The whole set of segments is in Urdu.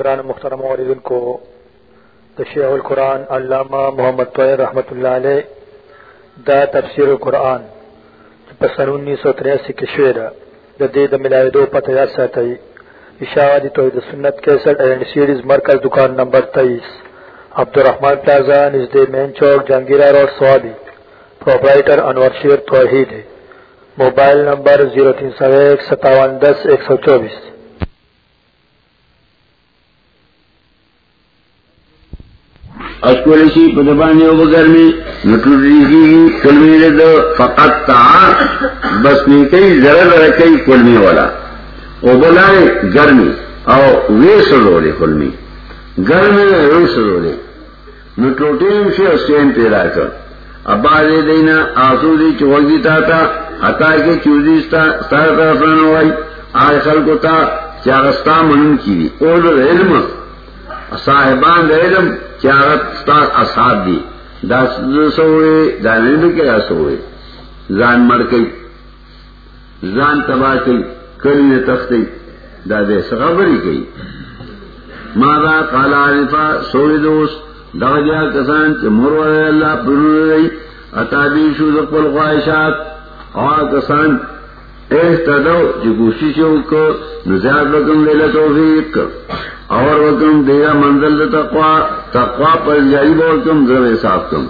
گران محترم عوردن کو تشیع القرآن علامہ محمد طویر رحمت اللہ علیہ دا تفسیر القرآن پسن انیس سو تریاسی کے شعر جدید ملاوی دو پتہ یاد ساتھی اشاوادی توحید سنت کیسٹ اینڈ سیریز مرکز دکان نمبر تیئیس عبدالرحمان پلازا نژد مین چوک، Jahangira road, Swabi. Proprietor Anwar Sher Tauheed mobile number zero تین سو ایک، ستاون دس، ایک سو چوبیس۔ اشکولشی پدبانی او بگرمی نٹوڑی کلمی رد فقط تا، بس نیکی ذرا ذرا کئی کلمی والا۔ او بلائے گرمی، او ویس رولے کلمی۔ گرمی ویس رولے نٹوٹیم سے اسٹین پیدا کر۔ ابا دے دینا، آسو دی چوگی تا تا حتا کے چوزی ستار طرف رنوائی آئے خلقو تا، چاگستا منن کی۔ دی اولو علم، صاحبان علم چارت اصحاب دی. دا سوئے دا نیلو کے سوئے زان مر کئی، زان تباہ کئی، کلی نے تختی دا دے سخبری کئی. مادا کالا عرفا سوئے دوست، دا جا کسان چے مرو اللہ پرو رئی اتابی شو دقل خواہشات. اور کسان احتدو چے کوششوں کو نزیاد لکم لیلہ توفیق. اور وکم دیگا منزل تقوا تقوا پر جاری بول تم ضرور صاف تم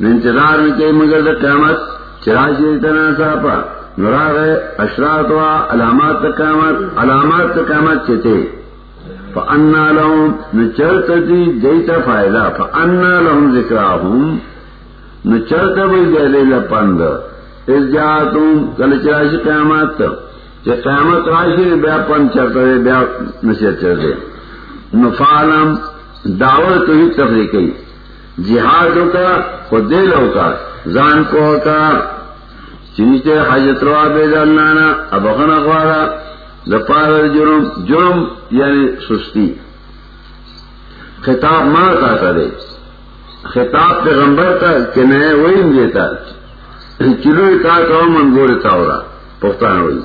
انتظار میں کئی مگر قیامت، چراج تنا صافا نرا گئے اشرات وا علامات قیامت علامات قیامت چتے۔ فانا لهم نچرت دی دیتا فائدہ فانا لهم ذکراهم۔ نچرت بھی دے دے لپند۔ اس جاتم کل چراج قیامت۔ چه قیامت راشی بیا پن چرتا دے بیا نصیحت چر نفالم دعوت تو ہی تفریح کی۔ جہاد کا خود دل ہو کا زان کو کا چیزیں حجت روا بے دلانا اب اخن دپار جرم جرم یعنی سستی۔ خطاب ماں کا کرے خطاب پیغمبر کا کہ نئے وہی دیتا چلو کا کہ منگور تا ہو رہا، پختان ہوئی۔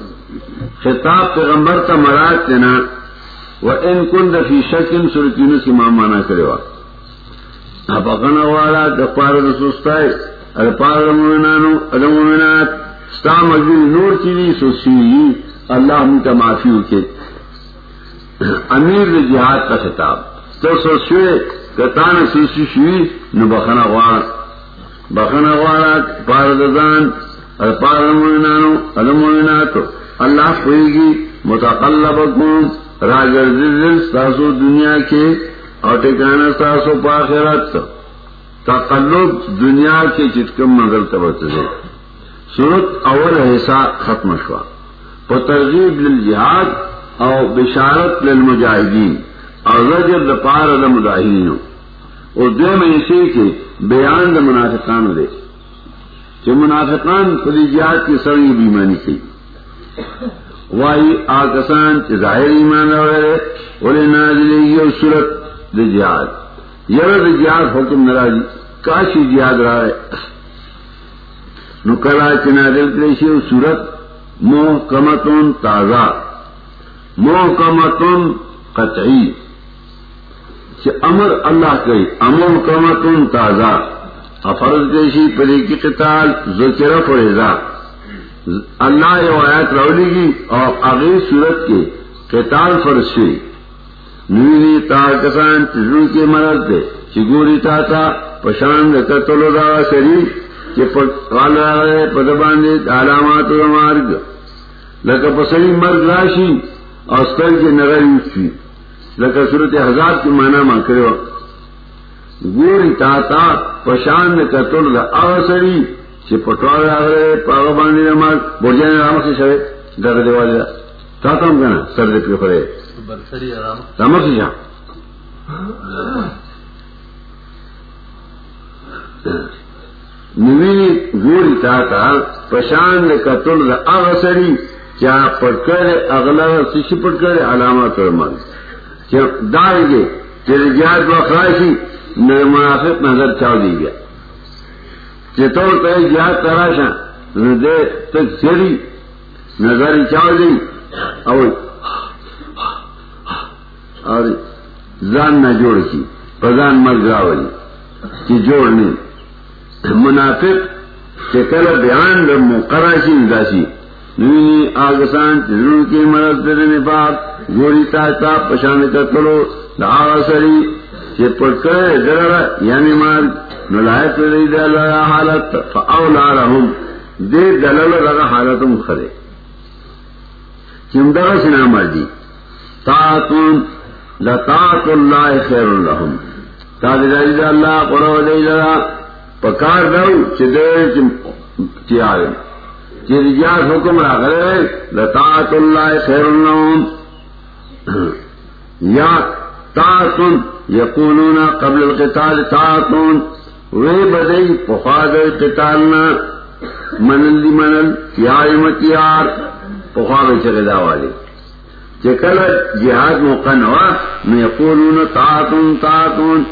خطاب پیغمبر کا مراد کے نا وہ ان کن دفی شکن سرکین کی ماں مانا کرے وا. اب اکنا والا دپار سستا ہے ادپار مومنانو ادمومنات ستا مجبور نور چیزی سوسی اللہ ہم کا معافی کے امیر جہاد کا خطاب. تو سوچے کتان سوسی شوی، نو بخنا وار بخنا وارا پار دان ادپار مومنانو ادمومنات اللہ کوئی گی متقلب کون راجر تاسو دنیا کے اور ٹھکانا تاسو پاخرت تقلب دنیا کے چٹکم مگر تبت دے. صورت اول حصہ ختم شوا. پر ترغیب للجہاد اور بشارت للمجاہدین. اور رجر دپار المداہین اور دو میں اسی کے بیان د منافقان دے. کہ منافقان پلی جہاد کی سڑی بیمانی کی. وائی آکسان ظاہر ایمان وغیرہ بولے نازل صورت جہاد۔ یر جہاد حکم ناراضی کاشی جہاد رہا ہے نکلا چنا دل کریشی صورت موہ کمتون تازہ۔ موہ کمتون قطعی امر اللہ کئی امر کمتون تازہ افرد کریشی پری کی قتال ذکر فریضہ۔ اللہ یہ آیات رولی گی اور اگلی صورت کے قتال فرض ہوئی۔ نیلی تا کسان تجرو کے مرد دے۔ چگوری تا تا پشان قتل دا سری کہ قال رہے پدباندے علامات و مارگ۔ لکا پسری مرگ راشی اور ستر کے نگر یوچی لکا صورت ہزار کی معنی ماں کرے گوری تا تا پشان قتل دا آسری چې پټوال راغله پاغه باندې نماز دیواله تا کنه سر دې په پره برسري آرام رام څه ځه نوی ګوري تا تا پشان کتل د هغه سړي چې پټکړه اغلا سشي پټکړه علامات نه منافق نظر چاو دیږي چتور تے جہاد تراشا دے تک چری نظر چاو دی اور اور زان نہ جوڑ کی پردھان مر گراولی کی جوڑنے منافق کہ کل بیان در مقراشی نداسی نوینی آگسان ضرور کی مرض در نفاق، گوری تاتا پشاند کتلو، دا آغا سری چه پرکر درر یعنی مار نلائق لی دا اللہ حالت، فاولا رہم دے دلل رگا حالتم خرے چم سنا مردی تاعتون دا تاعت اللہ خیر لهم تابداری دا اللہ، قرآن دی دا پکار دو چی دیر چی آرم چی رجاز حکم را کرے لطاعت اللہ خیر لهم یا تاعتون یقولون قبل القتال تاعتون وی بدئی پخواد قتالنا منل دی منل تیار متیار پخوا پخواد چگدا والے۔ چکل جہاد موقع نوا میں یقولون تاعتون تاعتون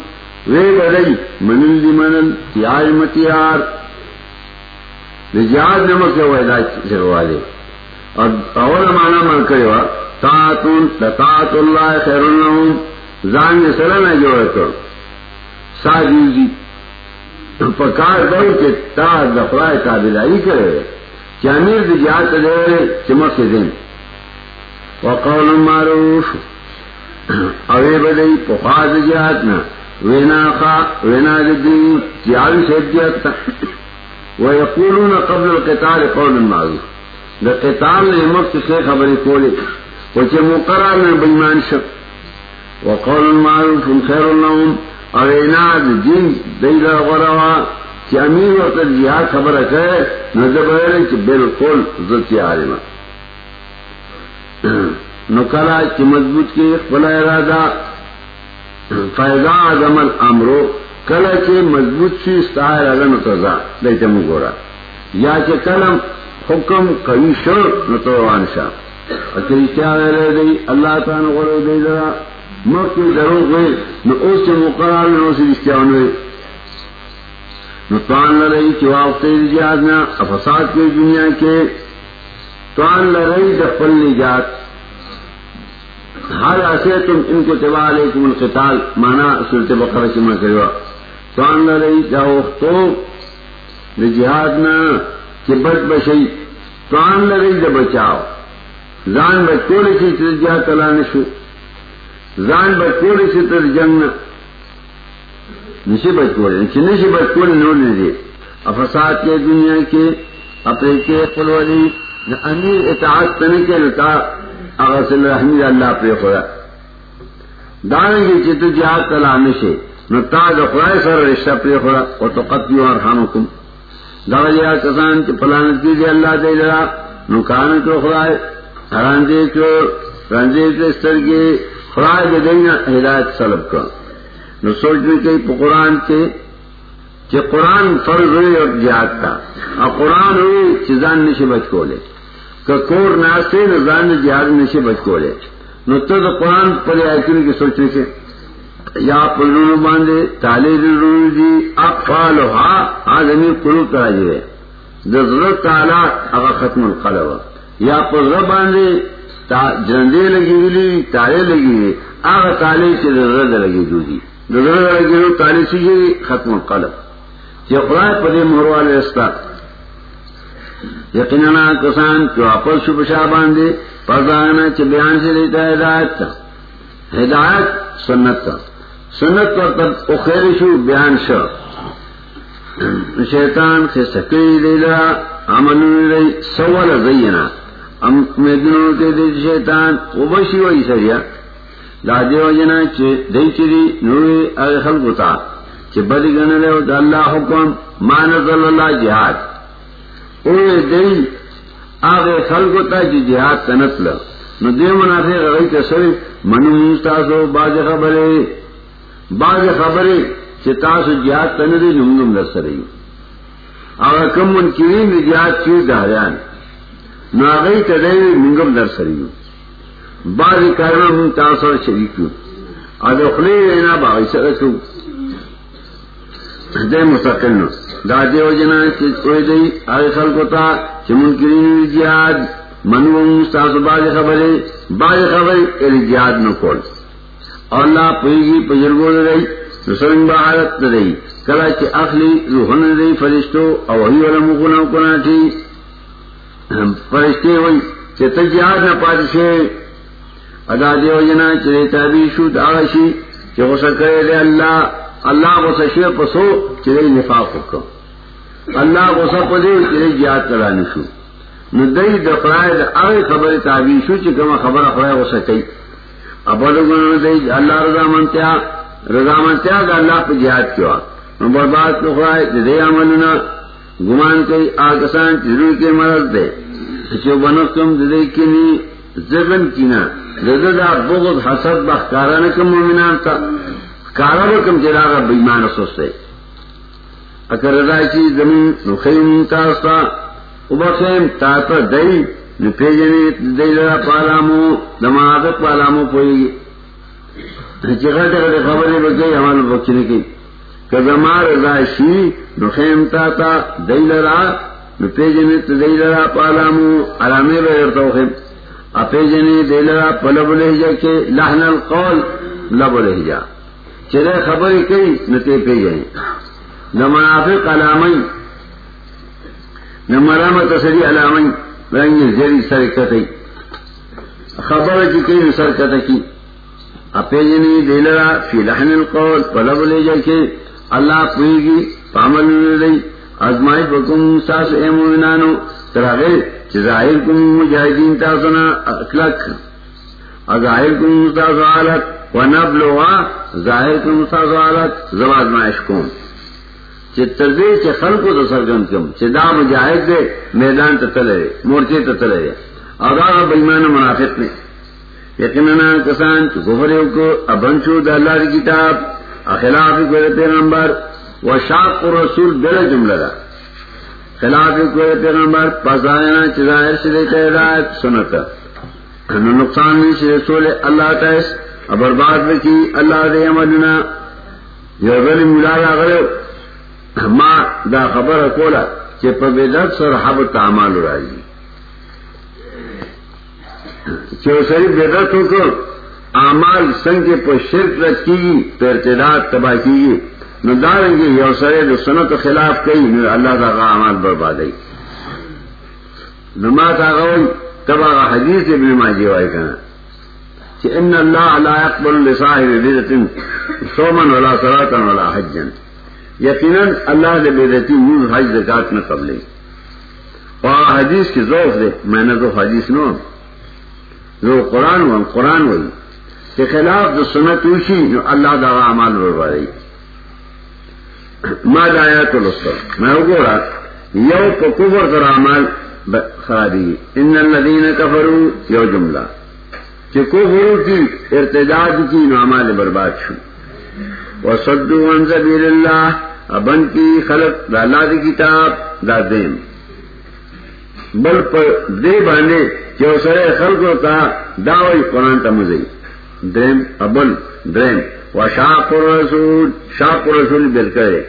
وے بدئی منل دی منل تیار متیار جہاد نمک سے ویدا چگوا دے اور اول مانا من کرے وا تاعتون تاعت اللہ خیر لهم زان نے سره نه جوړ کړ ساجي پکار دو چې تا د خدای تابعداري کړې چې امیر د جهاد ته چې وقول معروف، او به په خاص جهاد نه وینا خا، وینا د دین چې عالی شدت ويقولون قبل القتال قول معروف۔ د قتال نه مخکې خبرې کولې او چې مقرر نه بېمان شو وقول المعروف خیر لهم اور ایناد دین دیلا غروا کہ امیر وقت جہاد خبر کرے نظر ہے کہ بالکل ضرورت عالم نکلا کہ مضبوط کی بلا ارادہ، فائدہ عمل امرو کل کے مضبوط سی استعار اگر نتوزا دیتے مگورا یا کہ کلم حکم کبھی شر نتوان شاہ اکر اشتہار اللہ تعالیٰ غرو دے درا مکہ درو گئے نہ اس سے مقرر نہ اسے اشتہار ہوئے۔ نہ توان لڑائی چواف تیز جہاد نہ افساد کے دنیا کے توان لڑائی دفل نجات۔ ہر ایسے تم ان کو تباہ علیکم القتال، مانا صورت بقرہ کی میں کروا توان لڑائی جاؤ تو جہاد نہ، کہ بچ بچئی توان لڑائی جب بچاؤ۔ زان بچوڑے کی ترجیح تلا نشو۔ زان بچوڑے سے تر جنگ نشے بچوڑے نشے بچوڑے نو نے دے افساد کے دنیا کے، اپنے کے پلوری امیر اطاعت کرنے کے لتا اگر صلی رحمی اللہ پہ خدا دانے کی چت جہاد تلا نشے نہ تاج خدائے سر رشتہ پہ خدا اور تو قتل اور خانوں کم داغ کسان کے پلانت کیجیے اللہ دے لڑا نکان کو خدائے رانجے کو رانجے کے استر کے خدائے دے دینا ہدایت سلب کا نہ سوچنے کے قرآن کے کہ قرآن فرض ہوئی اور جہاد کا اور قرآن ہوئی چیزان نشے بچ کو لے کور ناستے نظان جہاد نشے بچ کو لے نہ تو قرآن پر آئے کے سوچنے سے یا پلو باندھے تالے دی افال ہا آدمی کلو کرا جائے ضرورت تالا اگر ختم القلب۔ یا پل باندھے جندے لگی ہوئی تالے لگی ہوئی۔ آگ تالے سے ضرورت لگی جو دی۔ لگی ہوئی، تالے سے ختم القلب۔ یہ خدا پدے مہر والے رستہ یقینا کسان جو واپس شب شاہ باندھے پردانا چ بیان سے لیتا ہے ہدایت کا ہدایت سنت کا سنت پر تب اخیر شو، بیان شو۔ شیطان سے سکری دے لڑا امن رہی سوال زینا۔ امیدنوں کے دے شیطان وہ بشی وہی سریا۔ لاجے وجنا دئی چری نوری اگر خلق ہوتا کہ بدی گن لے اللہ حکم مانت اللہ جہاد۔ اوے دئی آگے خلق ہوتا کہ جہاد تنت لو نو دے منافع رہی کہ سر منو مستاسو باز خبرے۔ بعض خبریں چتاس جہاد تن دے نمگم در سرئی اگر کم من کریم جہاد کی دہریان۔ نہ گئی تدے منگم در سرئی بعض کارنا من تاثر شریک اور اخلی رہنا باغی سرسو دے مستقل دادے و جنا کوئی دئی آگے خل کو تھا چمن کریم جہاد. منو مستاس باز خبریں باز خبر جہاد نہ کھول اور اللہ پوئگی پجرگو رہی رسرنگ بحالت رہی کلا چی اخلی روحن رہی فرشتو. او وحی والا مکنا کنا تھی فرشتے ہوئی چی تجیاد نا پادشے ادا دیو جنا چی تابی شود آغشی چی غصہ کرے دے اللہ۔ اللہ غصہ شیر پسو چی دے نفاق حکم۔ اللہ غصہ پدے چی دے جہاد کرا نشو نو دای د خدای د هغه خبره تعبیر شو چې کومه خبره خدای وسه کوي ابلغونه دی الله رضا منتیا رضا منتیا د الله په jihad کې وا نو برباد کو خدای دې عملونه ګمان کوي آګسان چې روح کې مرض ده چې ونکم دې کې ني زغن کینا دغه د بغض حسد بخکارانه کوم مؤمنان تا۔ کارو کوم چې راغه بېمانه سوسه اگر رضا چې زمين نو خیم تاسو ابخیم تاتا دئی نپیجنی دی لرا پالامو دماغت پالامو پوئی گی۔ چی چغٹ اگر خبری بکی عمل بکچنی کی کہ زمان رضاشی نخیم تاتا دی لرا نپیجنی دی لرا پالامو علامی بیرتو خیم اپیجنی دی لرا پلب لحجا کے لحن القول، لب لحجا چرے خبری کئی نتے پیجنی نمنافق علامی نہ مرامت سری علام رنگ زیری سر کتئی خبر کی کئی سر کت کی. اپیجنی دلرا فی لحن القول پلب لے جا کے اللہ پوئی گی پامل لئی ازمائی بکم ساس اے مومنانو۔ تراغے ظاہر کم مجاہدین تاسنا اکلک ظاہر کم مستاز حالت و نبلوا ظاہر کم مستاز حالت زباد مائش کون چتردے چ خلق کو تو سرگم کم۔ چدا مجاہد دے، میدان تتلے مورچے تتلے اور بےمان منافق نے۔ یقینا کسان گوہرے کو ابنچو دلہ کی کتاب۔ خلاف گئے پیغمبر و شاق و رسول بل جملہ دا. خلاف گئے پیغمبر پسائنا چظاہر سے دیتا ہدایت سنتا نقصان نہیں سے رسول اللہ تعیس برباد کی اللہ دے عملنا. یہ غلی ملایا غلط ما دا خبر کولا چې په بدعت سره حبط اعمال راځي چې سړي بدعت وکړ اعمال څنګه په شرک رکیږي په ارتداد تباہ کیږي نو دارنګي یو سره د سنت خلاف کوي نو الله دا اعمال بربادي نو ما تا غوي تبع حدیث ابن ماجه وای کنه چې ان الله لا يقبل لصاحب بدعه صوما ولا صلاه ولا حجا۔ یقیناً اللہ نے بےدتی منہ حج زکات نہ قبلے۔ اور حدیث کی ذوق دے، میں نے تو حدیث نو۔ جو قرآن ہوا قرآن ہوئی کے خلاف جو سنت اوشی جو اللہ دعا امال بروا رہی۔ ماں جایا تو لسکر میں وہ بولا، یو کو کبر کر امال خرابی۔ ان الدین کفرو یو جملہ۔ کہ کفرو کی ارتجاج کی نو امال برباد چھو وصدو عن سبیل اللہ، ابن کی خلق دا اللہ دی کتاب، دا دیم بل پر دے باندے جو سرے خلق ہوتا داوی قرآن تا مزئی دیم ابل، دریم. و شاق الرسول شاق الرسول بل کرے.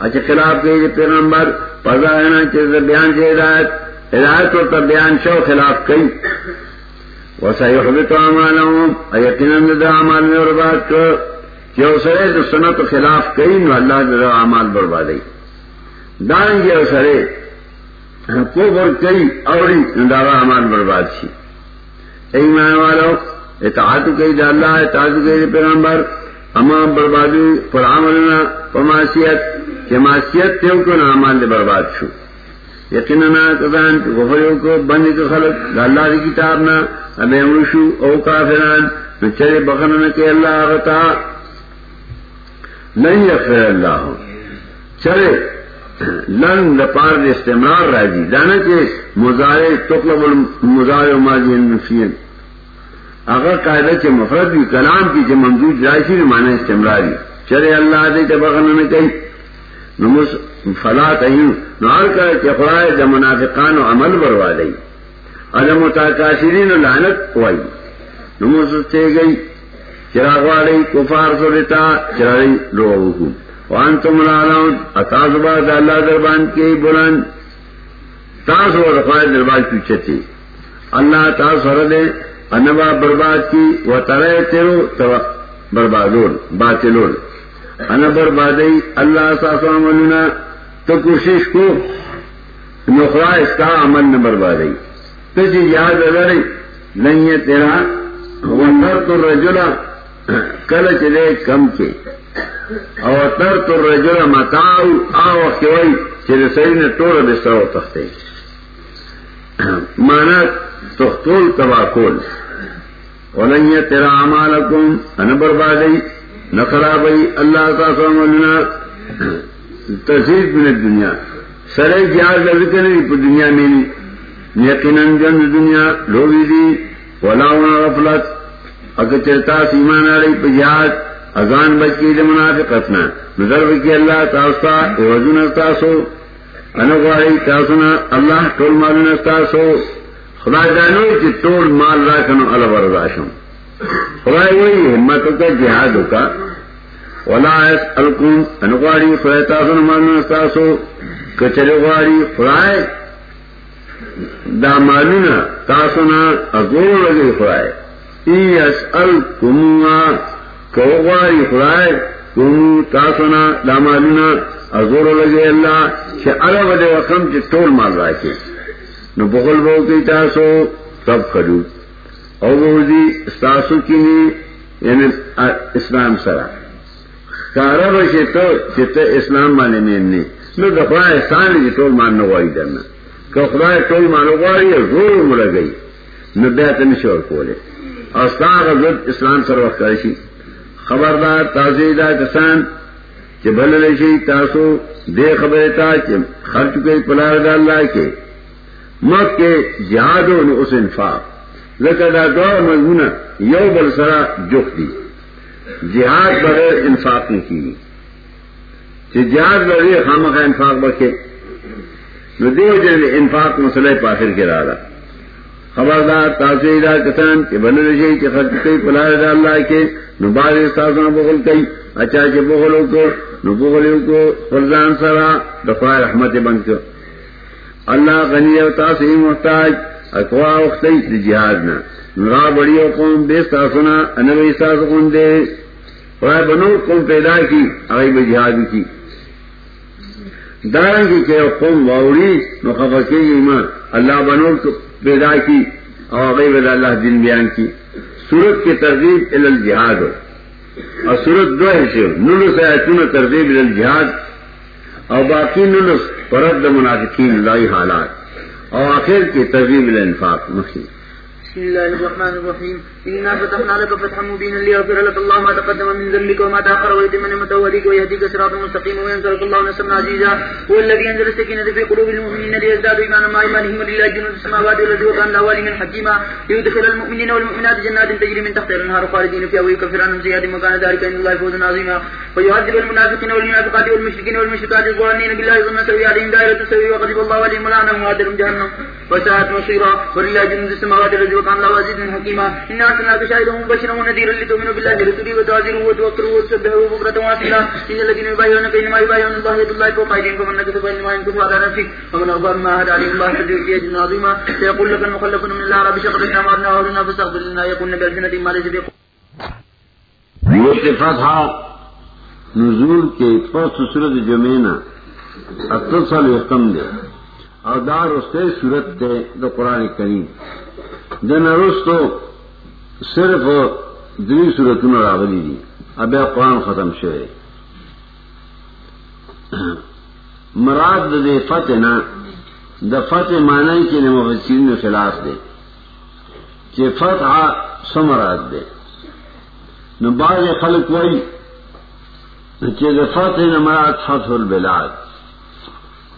اچھا خلاف کے یہ پیغمبر پذا ہے نا چیز بیان سے ہدایت ہدایت ہوتا بیان شو، خلاف کئی وسیحبط اعمالهم یقینا دا اعمال میں اور بات کر کہ اوسرے جو سنت خلاف کئی نو اللہ جل اعمال بربادی دائیں گے اوسرے کو بر کئی اوری دارا اعمال برباد سی ایمان والو اطاعت کئی دا اللہ اطاعت کئی پیغمبر اما بربادی پر عملنا پر معصیت، کہ معصیت تیو کو نہ اعمال دے برباد شو۔ یقینا کسان غفریو کو بندی کو خلق دا اللہ دی کتاب نا اب امرشو او کافران نو چرے بخنن کے اللہ غطا نہیں اخر اللہ۔ چلے لن لپار دے استعمال راجی دانا کے مزارے تقلب المزار ماضی نفین اگر قاعدہ کے مفرد بھی، کلام کی جو ممدود راشی نے مانا استعمال چلے اللہ دے جب اگر نے کہی نمس فلا تہین نار کر کے خرائے جب منافقان و عمل بروا دئی عدم و ادم متاثرین لعنت ہوئی نمس سے گئی۔ چراغ والی کفار سو دیتا چراغی لو حکم وان تم لالون اتاس باد اللہ دربان کے بلند۔ تاس و رفائے دربار پیچھے تھی اللہ تاس ہر دے انبا برباد کی، و ترے تیرو بربادول باطلول انا بربادی، اللہ ساسو عملنا، تو کوشش کو نخرا اس کا عمل نہ بربادی۔ تجھے یاد اگر نہیں ہے تیرا وطر تو رجلا کل چلے کم کے۔ اور تر تو رجلا متاؤ آو کیوئی چلے سری نے توڑ بستر و تختے۔ مانا تختول تباکول ولن یہ تیرا امالکم ان بربادی نہ اللہ کا سومنا تصدیق میں دنیا سرے گیار لگ کرے دنیا میں یقیناً جن دنیا لوگی دی ولاؤنا غفلت. اگر چرتا سیمان آ رہی پجاد اذان بچ کی منافقتنا نظر کی اللہ تاستا وزن تاسو انگواہی تاسنا اللہ ٹول مال تاسو خدا جانو کہ ٹول مال را کنو اللہ برداشم. خدا وہی ہمت کا جہاد کا ولا الکم انگواڑی خدا تاسو مال تاسو. کچرے گواڑی خدائے دا مالونا تاسونا ازور لگے خدائے ای اسأل کمونا کوغواری خدائے کمو تاسونا دا مالونا ازور لگے اللہ. چھ عرب دے وقم چھ ٹول مال راکے نو بغل بہو کی تاسو سب خدو او بہو استاسو کینی یعنی اسلام سرا. کارا بشے تو چھ اسلام مانے نیننے نو دفعہ احسان لی ٹول جی مان نوائی درنا. کہ خدای ټول مانو غواړي زور ملګي نو بیا ته نشور کوله او ستاسو غد اسلام سره وخت شي خبردار تازه دا کسان چې بلل شي تاسو دې خبره تا چې خرج کوي پلار د الله کې مکه جهاد او اوس انفاق۔ لکه دا دوه مضمونه یو بل سره جوخ دي جهاد بغیر انفاق نه کیږي چې جهاد بغیر خامخا انفاق وکړي نو دیو جن انفاق مسئلہ پاخر کے رہا خبردار تاثیرہ کسان کے بن رشی کے خرچ کئی پلا رضا اللہ کے۔ نو بعض سازاں بغل کئی۔ اچھا کے بغلوں کو نو بغلوں کو فرزان سرا، دفاع رحمت بن کر۔ اللہ غنی و تاثیر محتاج، اقوا اختی جہاد نہ۔ نرا بڑی قوم بے ساسنا انوی ساس کون دے۔ بنو قوم پیدا کی اگئی بے جہاد کی۔ دارنگی کہ قوم واوڑی نخفا کی ایمان۔ اللہ بنو پیدا کی، اور ودا اللہ دن بیان کی۔ سورت کی ترغیب ال الجہاد۔ اور سورت دو حصے نلس ہے ترغیب ال الجہاد۔ اور باقی نلس پرد منافقین لائی حالات. اور آخر کی ترغیب الانفاق مخیر. بسم الله الرحمن الرحيم. إنا فتحنا لك فتحا مبينا ليغفر لك الله ما تقدم من ذنبك وما تأخر، ويتم نعمته عليك ويهديك صراطا مستقيما وينصرك الله نصرا عزيزا. هو الذي أنزل السكينة في قلوب المؤمنين ليزدادوا إيمانا مع إيمانهم ولله جنود السماوات والأرض وكان الله عليما حكيما. ليدخل المؤمنين والمؤمنات جنات تجري من تحتها الأنهار خالدين فيها ويكفر عنهم سيئاتهم وكان ذلك عند الله فوزا عظيما. ويعذب المنافقين والمنافقات والمشركين والمشركات الظالمين بالله ثم سوي عليهم دائرة السوي وغضب الله عليهم ولعنهم وعدلهم جهنم. وساءت مصيرا. ولله جنود السماوات والأرض وكان الله عزيزا حكيما إنا أرسلناك شاهدا ومبشرا ونذيرا لتؤمنوا بالله ورسوله وتعزروه وتوكلوا وتسبحوه بكرة وأصيلا. إن الذين يبايعونك إنما يبايعون الله يد الله فوق أيديهم، فمن نكث فإنما ينكث على نفسه. ومن أرضى مما أهدى عليه الله فدعوا في أجر عظيما. سيقول لك المخلفون من الأعراب شقدنا أمرنا وأهلنا فاستغفر لنا يقولن بألسنة ما ليس بقول فتح نزول کے پس صورت جمینا اتصل یختم دے. اور دار اس سے صورت دے تو قرآن کریم. دن روز تو صرف دری صورت راغلی دی. اب قرآن ختم شوے مراد دے فتح نا دا فتح مانا کی نے مفسرین میں خلاف دے کہ فتح سمراد دے نو بعض خلق وئی کہ دا فتح نمراد فتح البلاد.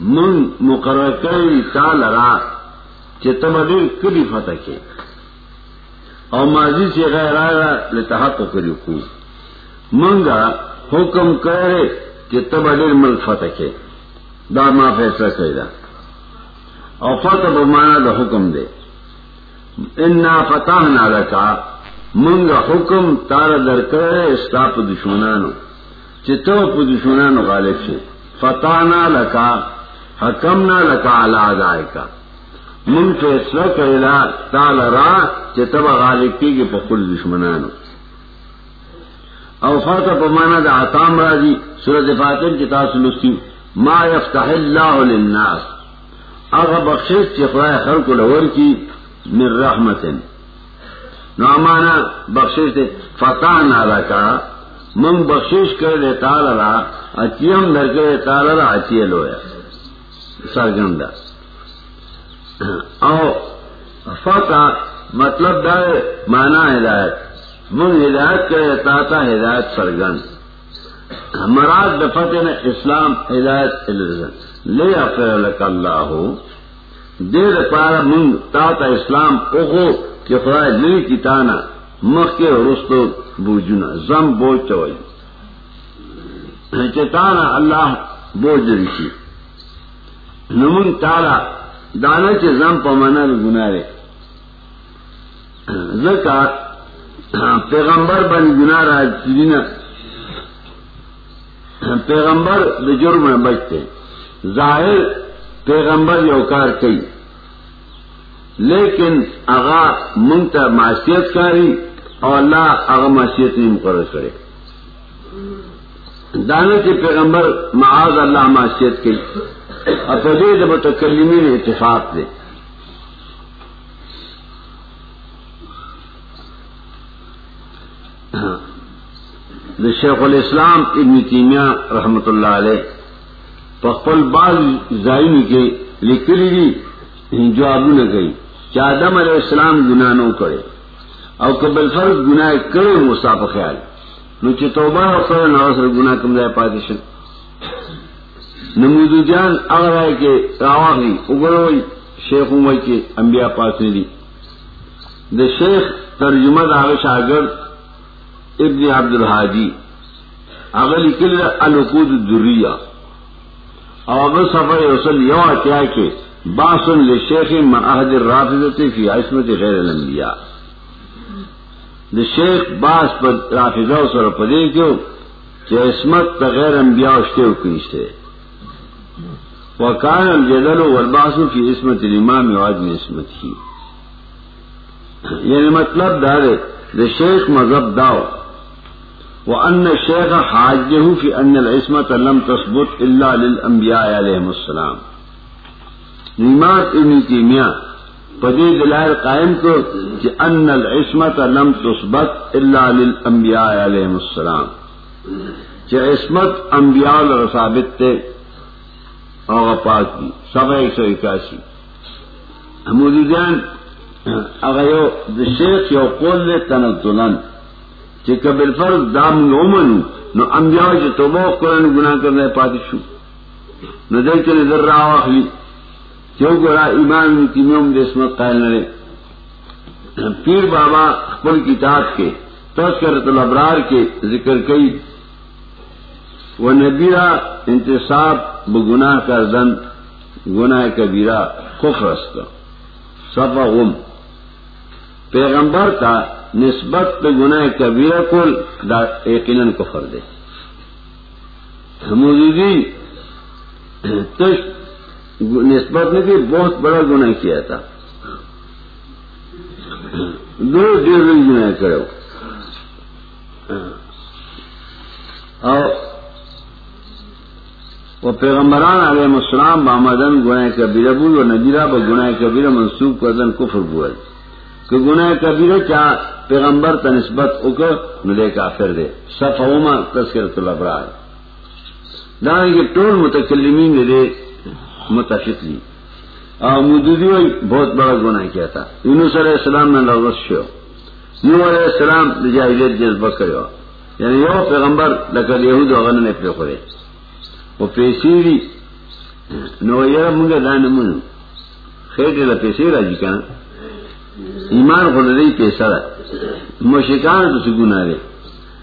من مقرر کری تال را کہ تم ادھر کلی فتح کے اور ماضی سے غیر آیا لتحق کری کو. منگا حکم کرے کہ تب ادھر مل فتح کے دا ما فیصلہ کرے گا اور فتح بمانا دا حکم دے. انا فتح نہ رکھا منگا حکم تارا در کرے اسٹاپ دشمنانو. چتو پو دشمنانو غالب سے فتح نہ لکا حکم نہ لکا اللہ کا من فیصلہ کریلا تال را چتبا غالب کی کہ پکل دشمنانو. او فاتح پمانا دا عطام راضی سورت فاتح کی تاثلستی ما یفتح اللہ للناس. اغا بخشش چی خدای خلق لور کی من رحمت نو امانا بخشش دے فتح نالا کا. من بخشش کر دے تالا را اچیم در کر تالا را اچیے لویا سرگندہ. او فتح مطلب دا مانا ہدایت۔ من ہدایت کرے تاتا ہدایت سرگن۔ مراد دفت نے اسلام ہدایت لے افر اللہ۔ ہو دیر پارا منگ تاتا اسلام اوہو کہ خدا لی کی تانا مخ کے رستو بوجنا زم بوجھ چوئی چتانا اللہ بوجھ رشی۔ نمنگ تارا دانا کے زم پمانا گنارے زکات پیغمبر بن گنا راجنا پیغمبر جرم میں بچتے. ظاہر پیغمبر یوکار کئی. لیکن اغا منگتا معاشیت کاری اور اللہ اغا معاشیت نہیں مقرر کرے. دانے کے پیغمبر معاذ اللہ معاشیت کی اور پدے تکلیمی نے اتفاق دے۔ شیخ الاسلام ابن تیمیہ رحمت اللہ علیہ پخپل بال زائنی کے لکلی دی جوابو نہ گئی کہ آدم علیہ السلام گناہ نو کرے او قبل فرض گناہ کرے مصاف خیال۔ نو چې توبه وکړه نو سره ګناه کوم ځای نمودو جان هغه کې راوغلي وګوروي شیخ عمر کې انبیا پاس دي د شیخ ترجمه دا شاګرد ابن عبد الحاجی اغلی کل الوقود الدریہ۔ اور سفر رسل یو اتیا کے باسن لشیخ من احد الرافضت فی عصمت غیر الانبیاء۔ د شیخ باس پر رافضہ سر پدے کیوں کہ عصمت غیر انبیاء اشتے اکنشتے وکان الجدل والباس فی عصمت الامام وعدم عصمت ہی یعنی مطلب دارے د شیخ مذہب داو۔ وأن الشيخ حاجه في أن العصمة لم تثبت إلا للأنبياء عليهم السلام۔ نعمات ابن تیمیہ پدی دلائل قائم کو کہ ان العصمت لم تثبت الا للانبیاء علیہم السلام۔ کہ عصمت انبیاء ثابت تھے اور پاک کی سب ایک سو اکاسی. حمودی جان اگر یو شیخ یو قول لے تنزلن چې کبل فرض دام نومن نو انبیاء چې توبه کړن ګناه کړل پاتې شو. نو دای کې نظر راوخلی چې وګړه ایمان کی نوم د اسمت قائل نه پیر بابا خپل کتاب کې تذکرۃ الابرار کې ذکر کړي و نبیرا انتصاب بگناہ کردن، گناہ کبیرہ، کفر است. صفا غم پیغمبر کا نسبت گناہ کبیرہ کو یقیناً کفر دے. موجودی تش نسبت نے بھی بہت بڑا گناہ کیا تھا. دو ڈیڑھ گناہ کرو. اور وہ پیغمبران علیہ السلام بامدن گناہ کبیرہ بول و نجیرہ ب گناہ کبیرہ منسوخ کردن کفر بول کہ گناہ کبیرہ کیا پیغمبر تا نسبت اکر نلے کافر دے. صفحوما تذکرت الابرار. دارنگی طول متکلمین دے متفق لی اور مدودی وی بہت بڑا گناہ کیا تھا. یونس علیہ السلام نے لغت شو. نو علیہ السلام جاہلیت جذبہ کرو یعنی یو پیغمبر لکر یہود و غنن اپنے خورے وہ پیسی دی نو منگا خیر دیلا پیسی راجی کنا ایمان خود دی پیسا مشکان تو سگونا دے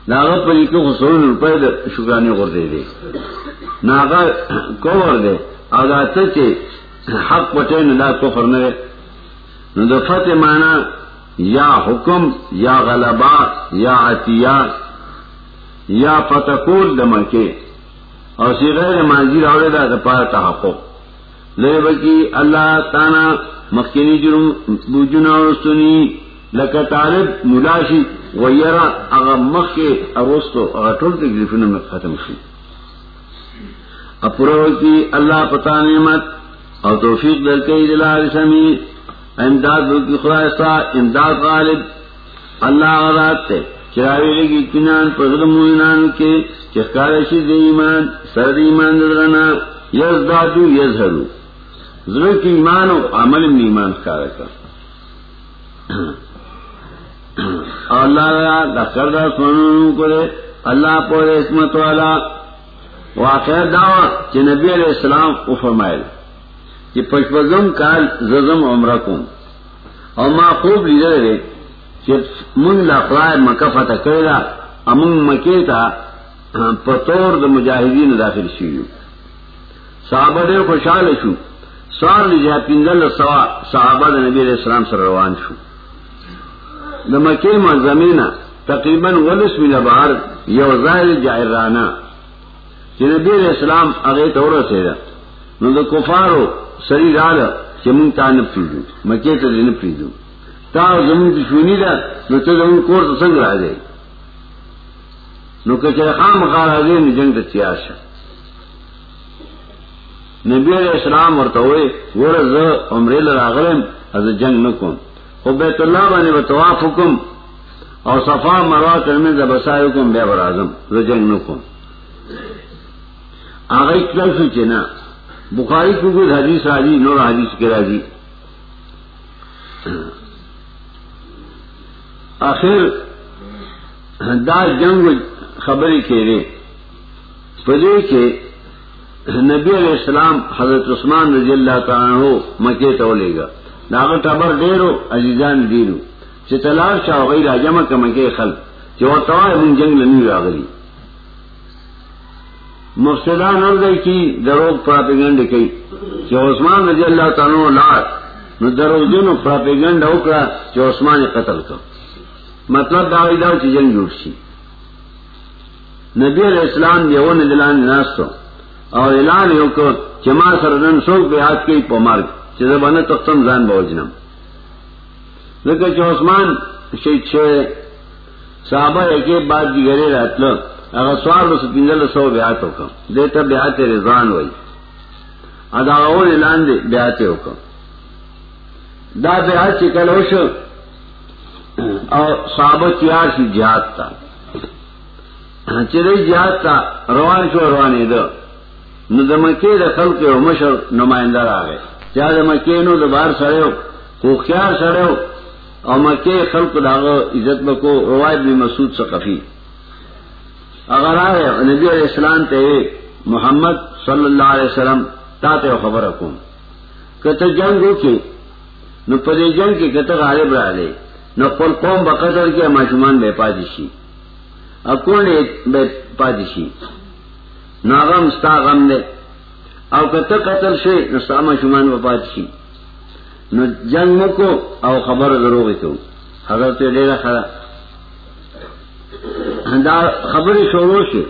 ناغا پری کو خسرون روپے دا شکرانی دے. دے ناغا کور دے. او دا حق پٹے ندا کفر نرے. نو دا فتح مانا یا حکم، یا غلبا یا عطیہ، یا فتقول دا مکے اور سیغیر مانزی راولے دا دا پار تحقق. لے بکی اللہ تانا مخکنی جرم بوجنا اور سنی لکه طالب ملاشي ويرا هغه مخه اغوستو هغه ټول تکلیفونه ختم شي اپرو کی الله پتا نعمت او توفیق درکې دلال سمي امداد کی خدای ستا امداد غالب الله غلط ته چراوی لگی کنان پزر مومنان کے چکارشی دی ایمان، سر دی ایمان درنا، یزدادو یزہرو ضرور کی ایمان و عمل میں ایمان کارا کر. اللہ لکر دا سنونو کرے، اللہ پور عصمت والا. واقع دعوی کہ نبی علیہ السلام او فرمائل کہ پشپزم کال ززم عمرکم اور ما خوب لیدر رہے من لقرائے مکہ فتح کرے امن مکے تا پتور د مجاہدین داخل شیو. صحابہ ډېر خوشاله شو. سوار لږه پیندل سوا صحابه د نبی رسول الله سره روان شو. د مکه معظمینا تقریباً ولس میله بهر یو ځای جایرانا چې نبی رسول الله هغه ته ورسېده نو د کفارو سری رااله چې مونږ ته نه پیږو مکه ته نه پیږو تا زمون دشمنی ده، نو ته زمون کور ته څنګه راځي نو که چې خام خار راځي نو جنگ ته تیار شه. نبی علیہ السلام ورته وې ورزه عمره لراغلم از جنگ نکوم خو بیت الله باندې وتواف حکم او صفا مروه ترمنځ بسایو کوم بیا برازم زه جنگ نکوم هغه کله څه چې بخاری کو کوئی حدیث راځي، نور حدیث کې راځي. آخر دا جنگ خبریں کہہ پدے کے نبی علیہ السلام حضرت عثمان رضی اللہ تعالیٰ ہو مکے تو لے گا لاگت ابر ڈیرو عزیزان ڈیرو چتلار شاہ غیر راجم کا مکے خل جو توائے من جنگ لنی راغلی مفسدان اور گئی کی دروگ پراپیگنڈ کی کہ عثمان رضی اللہ تعالیٰ لار نو دروگ جنو پراپیگنڈ اوکرا جو عثمان قتل کر مطلب داوی دا چې جنگ جوړ شي. نبی علیہ السلام دیو نه دلان ناستو او اعلان یو کو چې ما سره نن څوک به یاد کوي په مرګ، چې زبانه تختم ځان بوجنم لکه چې عثمان شهید شه صحابه یې بعد دی غره راتلو. هغه سوال وس پینځل سو بیا تو کوم دته بیا ته رضوان وای ادا اول اعلان دی بیا ته وکم دا بیا چې کله وشو او صحابه تیار شي jihad تا۔ چې دې jihad تا روان شو روانې ده نو د مکه د خلق مشر نمائنده راغی چې د مکه نو د بار سره خو خيار سره او مکه خلق داغه عزت بکو، روایت بن مسعود ثقفی۔ اگر آئے نبی علیہ السلام ته محمد صلی الله علیه وسلم، تا ته خبر کوم کته جنگ وکي نو په دې جنگ کې کته غالب راځي نو خپل قوم بقدر کې ماشومان به پاتې شي. اکول به پاتې شي. نو هغه مستا غم نه او کته قتل شي نو سام ماشومان به پاتې شي. نو جنگ مکو او خبر دروغ ته حضرت ډیره خلا دا خبرې شروع شي.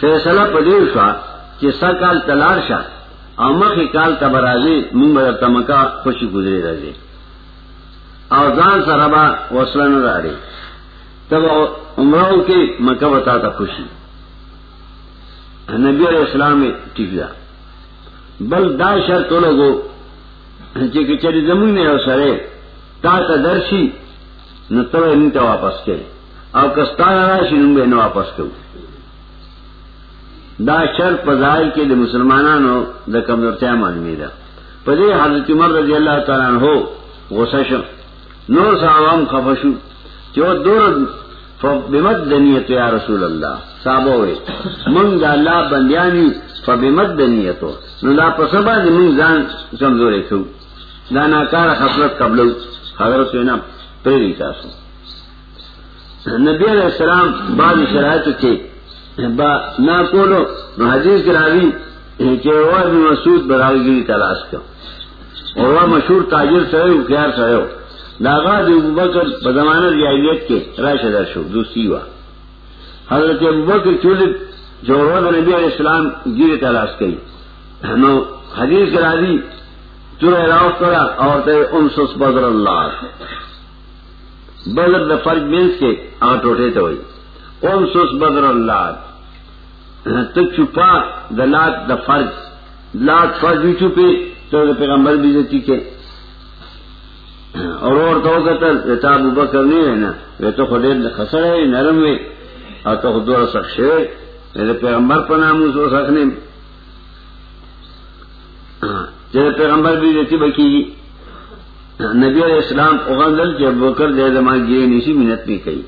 فیصله پدې شو چې سکال تلار شه او مخې کال تبرازي موږ به تمکا خوشي گزاري راځي او ځان سره با وصلن تب عمره کې مکه وتا ته خوشي. نبی علیہ السلام ٹھیک دا بل دا شرط لګو چې کچري زمون نه اوسره تا ته درشي، نو ته یې ته واپس کړي او کستانه راشي نو به نه واپس کوي دا شرط پزای کې د مسلمانانو د کمزورتیا معلومی ده په دې حضرت عمر رضی الله تعالی عنہ غوسه شو. نور صحابام خفشو. چې دور فبمدنیت یا رسول الله صحابه وي مونږ د الله بنديانی فبمدنیتو نو لا په سبا دې مونږ ځان کمزورې شو دا ناکاره خپلت قبلو. حضرت وینا پری تاسو. نبی علیہ السلام بعض شرایط کې با نا کولو نو حدیث کې راوی چې وای بن مسعود براویږي تلاش کړ او وا مشهور تاجر سره او خيار سره داغه د ابوبکر په زمانه ریایت کې شو دوسی وا. حضرت ابوبکر چول جوړو د نبی علیہ السلام ګیره تلاش کړي. نو حدیث کې راځي چور راو کړه او ته ام سس بدر الله. بدر دا فرج مینس کے آٹھ ٹوٹے تو ہوئی اوم سوس بدر اللہ تو چپا دا لات دا فرج، لات فرج بھی چپے تو پیغمبر بھی دیتی کے اور اور تو قتل تا ابو بکر نہیں ہے نا. وہ تو خدے خسر ہے نرم ہے. اور تو خود سخت شیر میرے پیغمبر پر نام اس کو رکھنے جیسے پیغمبر بھی دیتی بکی گی. نبی علیہ السلام اغندل جب بکر دے دماغ گرے نیسی منت میں کئی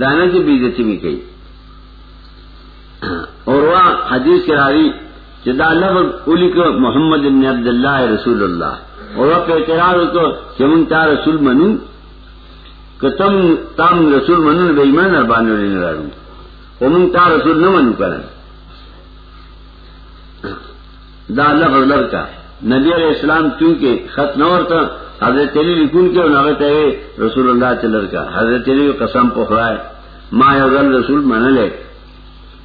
دانا کی بھی دیتی میں کئی اور وہ حدیث کے راری جدا لفظ اولی کو محمد ابن عبداللہ رسول اللہ اور وہ اعتراض کو کہ من تا رسول منو، کہ تم تام رسول منو، بے ایمان اربان لینے رہوں وہ تا رسول نہ منو کریں دا لفظ لڑکا نبی علیہ السلام کیونکہ خط نہ ہوتا حضرت علی لکھن کے نغت ہے رسول اللہ چلر کا حضرت علی قسم پخرائے۔ ما یغل رسول من لے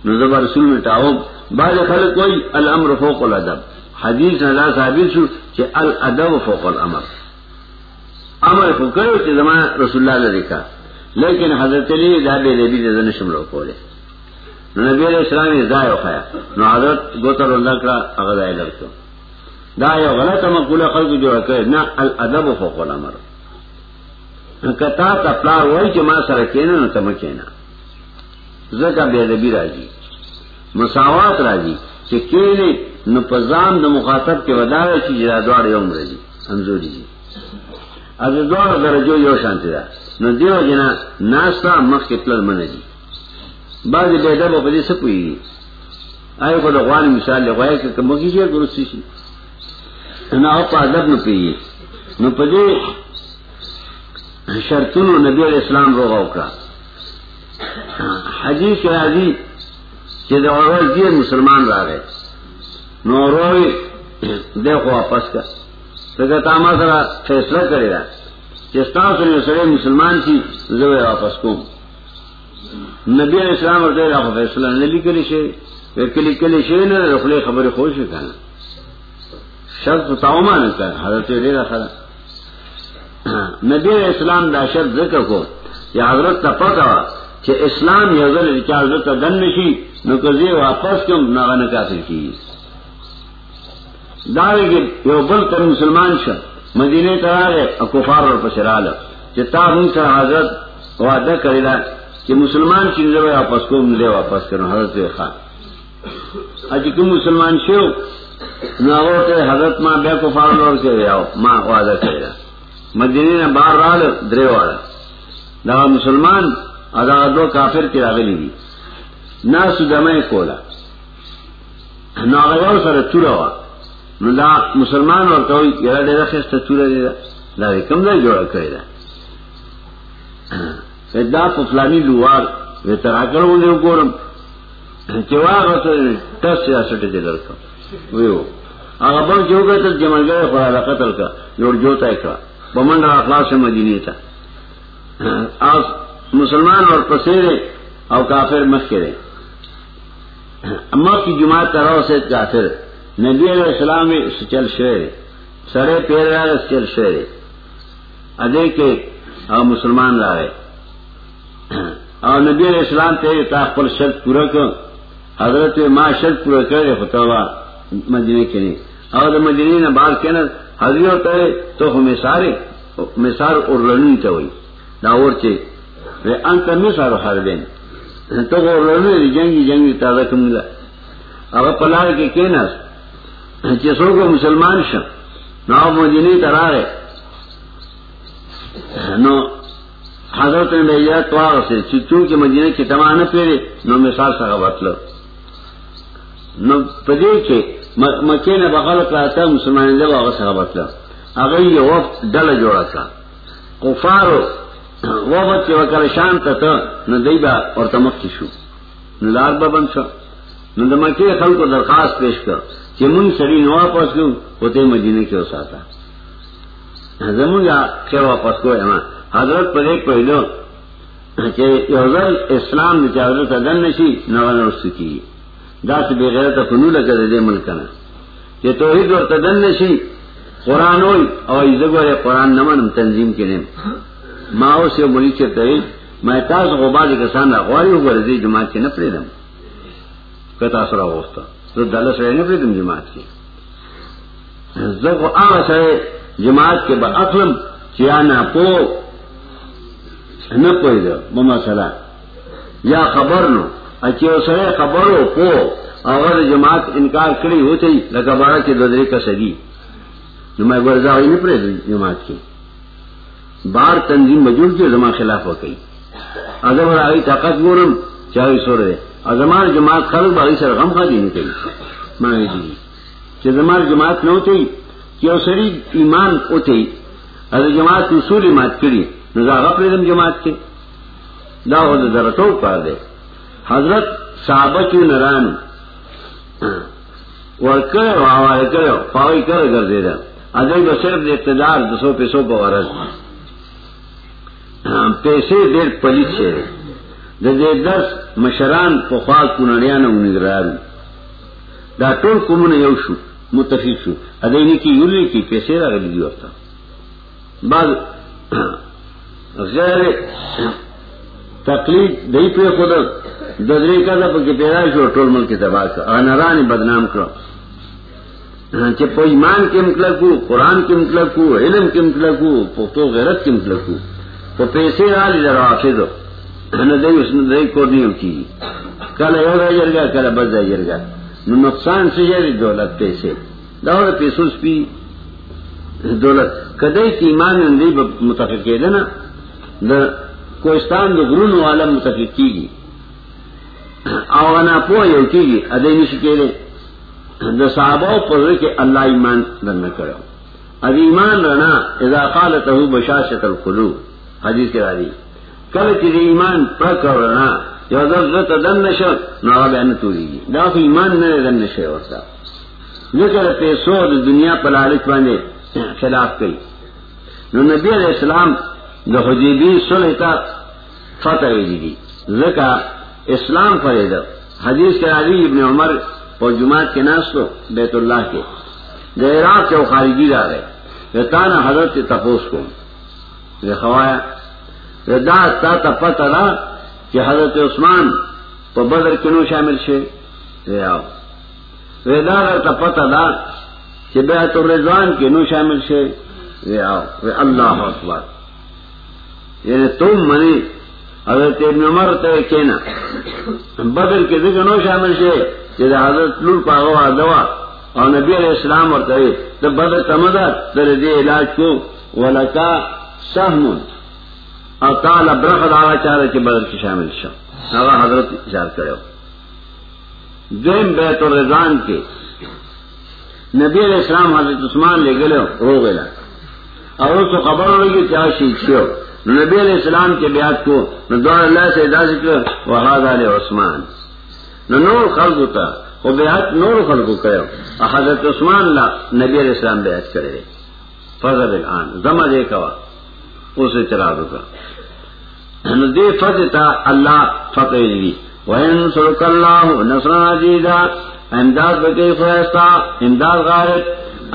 نظر رسول میں مٹاؤ بعض خلق کوئی الامر فوق الادب۔ حدیث ندا ثابت شو کہ الادب فوق الامر. امر کو کرو کہ زمان رسول اللہ نے لکھا لیکن حضرت علی دا بے ربی دے نشم لو کولے. نبی علیہ السلام نے ضائع خیا نو حضرت گوتر اللہ کا اغدائے لڑکو دا یو غلط مقوله خلق جوړ کړي نه الادب فوق الامر. کتا تا پلار وای چې ما سره کینې نو تم کینا. زکه به ادبی راځي مساوات راځي چې کینې نو پزام د مخاطب کې وداوي چې جی دا دوړ یو مرځي انزوري دي از دوړ درجو یو شانتی ده نو دیو جنا ناسا مخ کې تل منځي بعض به ادب په دې څه کوي آیو کو د غوان مثال لغوي کې کومه کیږي ګورسي شي نہ ادب نہ پیے نہ پجے شرطن نبی علیہ السلام رو کا حجی کے حاجی دیر مسلمان رہ گئے۔ نو روئے دیکھو واپس کا تو تاما ذرا فیصلہ کرے گا چستان سے سڑے مسلمان تھی، زو واپس کو نبی علیہ السلام اور دے رہا فیصلہ نبی کے لیے کلی کلی شے نہ رخلے خبر خوش ہے شرط تاؤما نے کر، حضرت دے رہا نبی اسلام دا شرط ذکر کو یا حضرت تا پتا کہ اسلام یزل چا حضرت دن نشی نو کزی واپس کم نہ نہ کی؟ داوی کہ یو بل تر مسلمان ش مدینے کرا گئے کفار اور پشرال چتا ہوں سر حضرت وعدہ کریلا کہ مسلمان چیز واپس کو ملے واپس کرو حضرت خان۔ اج کوم مسلمان شو نو حضرت ماں بے کو فارم لوڑ کے آؤ ماں وعدہ کرے گا مدینی نے بار رال، درے والا۔ دا مسلمان ادا دو کافر کی راغلی دی. نہ سدمے کولا. نہ غیر سر چورا ہوا نو دا مسلمان اور یرا ډیره خسته چورا دی دا کم ځای جوړ کړی دا. دا په فلانی لوار، وی ترا کړو له وګورم چې واغه ته تاسو یا سټ دې درکو ویو هغه بل جو کتل جمعګر خو قتل کا. جوړ جوتا کا. بمنډ اخلاص مدینه ته اوس مسلمان اور پسیرے او کافر مخکره اما کی جماعت تراو سے کافر۔ نبی علیہ السلام چل شعر سڑے پیر رہا چل شعر ادے کے او مسلمان لا رہے اور نبی علیہ السلام تے تا پر شرط پورا کر۔ حضرت ما شرط پورا کرے فتوا مدینے کے نہیں اور مدینے نے بات کہنا حضرت ہوتا تو ہمیں سارے مثال اور رنی تو ہوئی۔ داور چے انت مثال ہر دین تو وہ رنی جنگی جنگی تازہ کم ملا اگر پلار کے کہنا جسوں کو مسلمان شم نہ مدینے ترا ہے نو حضرت نے بھیجا تو سے چونکہ مدینے کی تمام پیرے نو مثال سا مطلب نو پدې کې مکه نه بغل کړه مسلمان له هغه صحابت له هغه یو وخت ډله جوړه کړه کفارو وخت چې وکړ شان ته نو دیبا ورته مخ شو۔ نو لار به بند شو۔ نو د مکه خلکو درخواست پیش کړ چې مونږ سړي نو واپس کوو وته مدینه کې وساته زمونږه چې واپس کوی ما حضرت پرې پهلو چې یو ځل اسلام د حضرت دن نشي نو ورسې کی۔ دا سے بغیر تو فنو لگا دے ملک نا۔ یہ توحید اور تدن نشی قرآن ہوئی، اور عزت قرآن نمن تنظیم کے نیم۔ ماؤ سے مری سے کہے میں تاز غباد کسان اخباری ہو رضی جماعت کے نفرے دم کتا سرا ہوتا تو دلس رہے نفرے دم جماعت کی زب آس ہے جماعت کے بقلم کیا نہ پو نہ کوئی دو مما سلا یا خبر نو. اچھے سرے خبر ہو پو اگر جماعت انکار کری ہوتی لگا بارہ کے دودرے کا سگی جو میں گرزا ہوئی نہیں جماعت کی بار تنظیم مجور کی زمان خلاف ہو گئی. ازم آئی طاقت گورم، چاہے سو رہے. ازمان جماعت خلق باغی سر غم خا دی نہیں مانے دی کہ زمان جماعت نہ ہوتی، کہ سری ایمان ہوتی. اگر جماعت اصول مات کری نزاغ پریدم جماعت کے. دا ہو درتو کر دے. حضرت صحابہ کی نران؟ ورکر آوائے کرو پاوی کر کر دے دا. اگر صرف اقتدار دو سو پیسوں کو غرض پیسے دیر پلیت سے دے دس مشران پخوا کنڑیان نگرار دا ټول کومونه یو شو، متفق شو۔ ادینی کی یولی کی پیسے راغلی دی وخت بعد غیر تقلید دی په خود د درې کله په کې پیدا شو ټول ملک تباہ کړ انران بدنام کړ چې په ایمان کې مطلب کو قران کې مطلب کو علم کې مطلب کو پښتو غیرت کې مطلب کو په پیسې را لږه راځي نه دی اوس نه دی کو دی کی کله یو راځرګه کله بل راځرګه نو نقصان څه یې دولت پیسې دا ور پیسو سپی دولت کدی چې ایمان نه دی متفق کېده نه د کوستان د غرونو عالم متفق کیږي او انا پوه یو کیږي ا دې نشي کېده د صحابه پر کې الله ایمان دنه کړو ا ایمان رنا اذا قالته بشاشه القلوب۔ حدیث کې راځي کله چې ایمان پر کړنا یو ځل دن نشه نو هغه بیان توریږي. دا خو ایمان نه دن نشه ورته. ذکر پیسو د دنیا په لالچ باندې خلاف کوي. نو نبی علیہ السلام د حدیبی صلح ته فتح ویلي دي ځکه اسلام فرید حدیث کې علی ابن عمر اور جماعت کے ناس تو بیت اللہ کے عراق سے وہ خارجی را رہے رتانا حضرت تپوس کو خوایا ردا تا تپت را کہ حضرت عثمان تو بدر کنو شامل سے آؤ ردا تپت ادا کہ بیت الرضوان کنو شامل سے آؤ اللہ اکبر۔ یعنی تم منی حضرت ابن عمر تے کہنا۔ بدر کے ذکر نو شامل سے چې حضرت لور پاغه دوا۔ او نبی علیہ السلام ورته د بدر تمدا در دې علاج کو۔ ولکا سهم او تعالی برخه دا چاره چې بدر کې شامل شو. هغه حضرت اشاره کړو دیم بیت الرضوان کې نبی علیہ السلام حضرت عثمان لے گلو رو گلا اور اس کو خبر ہوگی کیا شہید شو نبی علیہ السلام کے بیات کو دوار اللہ سے ادا ذکر وحاد علیہ عثمان. نو نور خلق تا خو بیعت نور خلقو کرو حضرت عثمان لا نبی علیہ السلام بیعت کرے. فضل الان زمہ دے کوا اسے چلا دو کا دے فتح تا اللہ فتح جی وینصرک اللہ نصر عزیزا امداد بکی خیستا امداد غارت،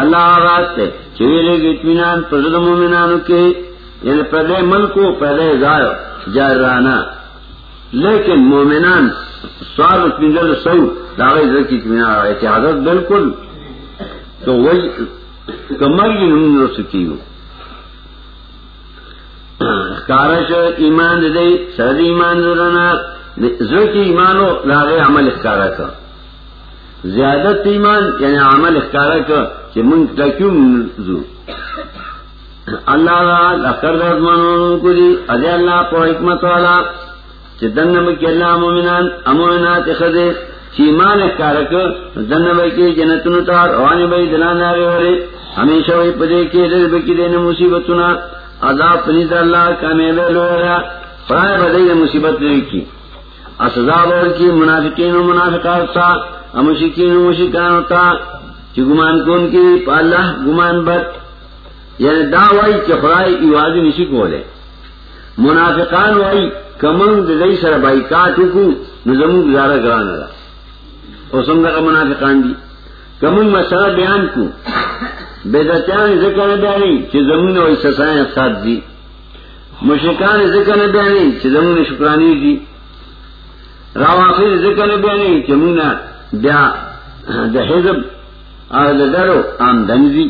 اللہ آغاز تے چویلے کی اتمینان پرزد مومنانو کے یعنی پہلے ملکو پہلے زائر جائرانا لیکن مومنان سوال پنجل سو، داغی در کی اتحادت بالکل۔ تو وہی کمر کی نمون رو کارش ایمان دے سرد ایمان درنا زر کی ایمان ہو داغی عمل اخکارا کا زیادت ایمان یعنی عمل اخکارا کا کہ من تکیو منزو۔ اللہ را لکر دردمانوں کو دی ادھے اللہ پو حکمت والا۔ چې دنه کې الله مؤمنان امونات خده چې ایمان کارک دنه به کې جنتونو ته روانه به دلان راغلي همیشه وي پدې کې دې به کې دې مصیبتونه عذاب پنځ الله کامیابه لورا پرای بدې مصیبت لري کی۔ اسزا ور کی منافقین او منافقات تا، امشکین او مشکان تا چې ګمان کون کی الله ګمان بد یعنی دا وایي چې خدای ایواز نشي کوله منافقان وایي کمنگ دئی سر بائی کاٹ کو نظم گزارا کرانا رہا اور سمجھا کا منافقان دی۔ کمنگ مسئلہ بیان کو۔ بیدتیان ذکر بیانی کہ زمین اور سسائیں ساتھ دی. مشرکان ذکر نه بیانې چې شکرانی دي راوافر ذکر نه بیانې چې موږ بیا د حزب او درو آمدن دي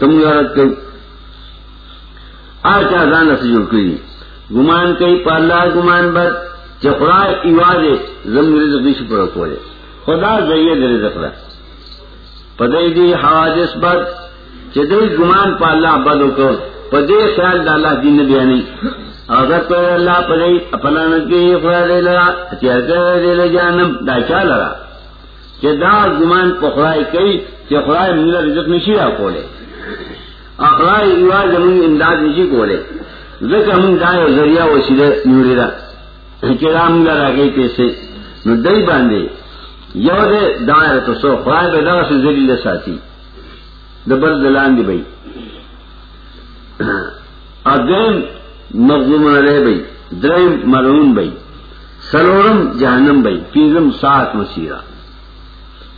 تم یاد کوي آچا ځان سره جوړ کړی ګمان کوي په الله ګمان بد چې خدای ایواز زموږ رزق نشي پر کوله خدا زیه رزق ده پدې دي حوادث بد چې دوی ګمان په الله بد وکړ پدې خیال د الله دین بیانې اگر په الله پدې خپل نه کې خدای لرا چې هغه دې له جانم، دا چا لرا؟ چې دا ګمان په خدای کوي چې خدای موږ رزق نشي راکوله اخلای ایواز زمون امداد نشي کوله ځکه موږ دا یو ذریعہ وسیله نیولې ده چې دا موږ راګي پیسې نو دای باندې یو دې دایره تو سو خدای به دا څه ذلیل ساتي د دلان دی بھائی ادم مظلوم علیہ بھائی درم مرون بھائی سلورم جہنم بھائی پیزم سات مسیرہ.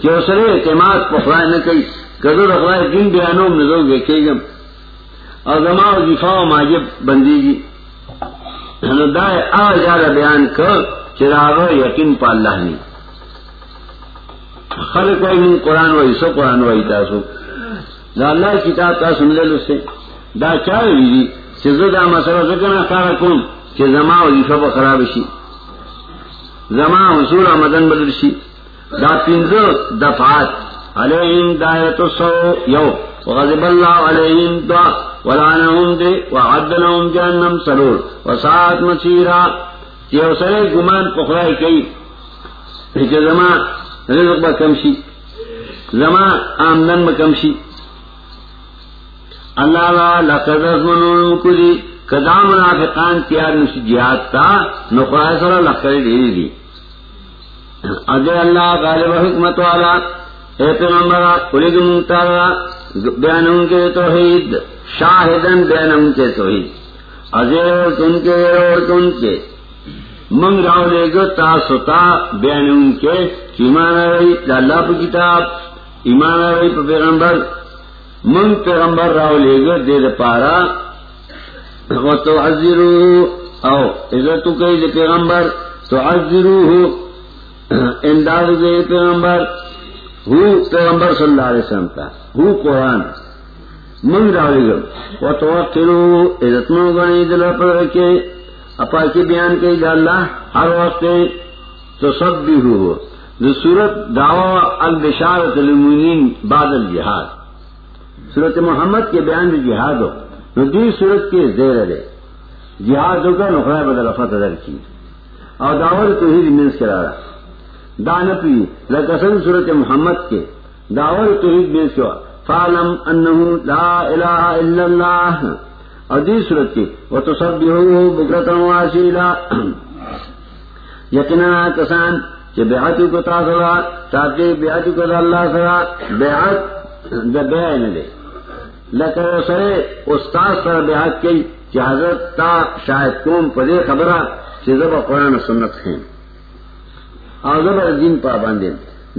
کہ اسرے اعتماد پخرائے نہ کئی. کدو رخرائے دن بیانوں میں لوگ دیکھے گم اور زما دفاع و ماجب بندی گی دائے آ بیان کر چراغ یقین پا اللہ نہیں خلق کوئی نہیں قرآن وہی سو قرآن وہی تاسو. دا اللہ کتاب تا سن لے سے دا چاوی دی؟ چې زه دا مسله ځکه کار کوم چې زما وظیفه به خراب شي. زما حصول آمدن بدل شي. دا پنځه دفعات. علیهم دایره السو یو، وغضب الله علیهم دعا. ولعنهم دی وعد لهم جهنم سرور. وساعت مسیرا چې اوسره ګمان پخړای کوي چې زما رزق به کم شي. زما آمدن به کم شي. اللہ لا لقد ازمنون کلی، کدا منافقان تیار نشی جہاد تا نخواہ سر لقد دیری دی ادھے اللہ غالب حکمت والا. اے پیغمبر قلق منتارا بیانون کے توحید شاہدن بیانون کے توحید. ادھے اور تن کے اور تن کے. منگ راو لے گو تا ستا بیانون کے ایمان رہی اللہ پہ کتاب، ایمان رہی پہ پیغمبر۔ من پیغمبر راو لے گا دے دا پارا۔ و تو عزیرو او عزتو کئی دے پیغمبر تو عزیرو ہو انداز دے پیغمبر، ہو پیغمبر صلی اللہ علیہ وسلم کا ہو قرآن۔ من راو لے گا۔ و تو وقتلو عزتنو گنی دل پر رکھے۔ اپا کی بیان کئی دا اللہ ہر وقت تو سب بھی ہو۔ جو صورت دعوی البشارت للمؤمنین بعد الجہاد۔ صورت محمد کے بیان میں جہاد ہو۔ ندی صورت کے زیر ہے جہاد ہوگا نخرا بدل افت ادر کی۔ اور داور تو ہی مینس کرا رہا دان پی۔ لکسن صورت محمد کے۔ داور تو ہی مینس کیا فالم ان لا الہ الا اللہ۔ اور دی صورت کی وہ تو سب بھی ہو بکرت واسیلا یقینا کسان کہ بیعتی کو تاثرا تاکہ بیعتی کو اللہ سرا بیعت دا بیع نہ دے۔ لکه سره استاد سره بیا کوي چې حضرت تا شاید کوم په دې خبره چې قرآن او سنت خیم او زه دین پابند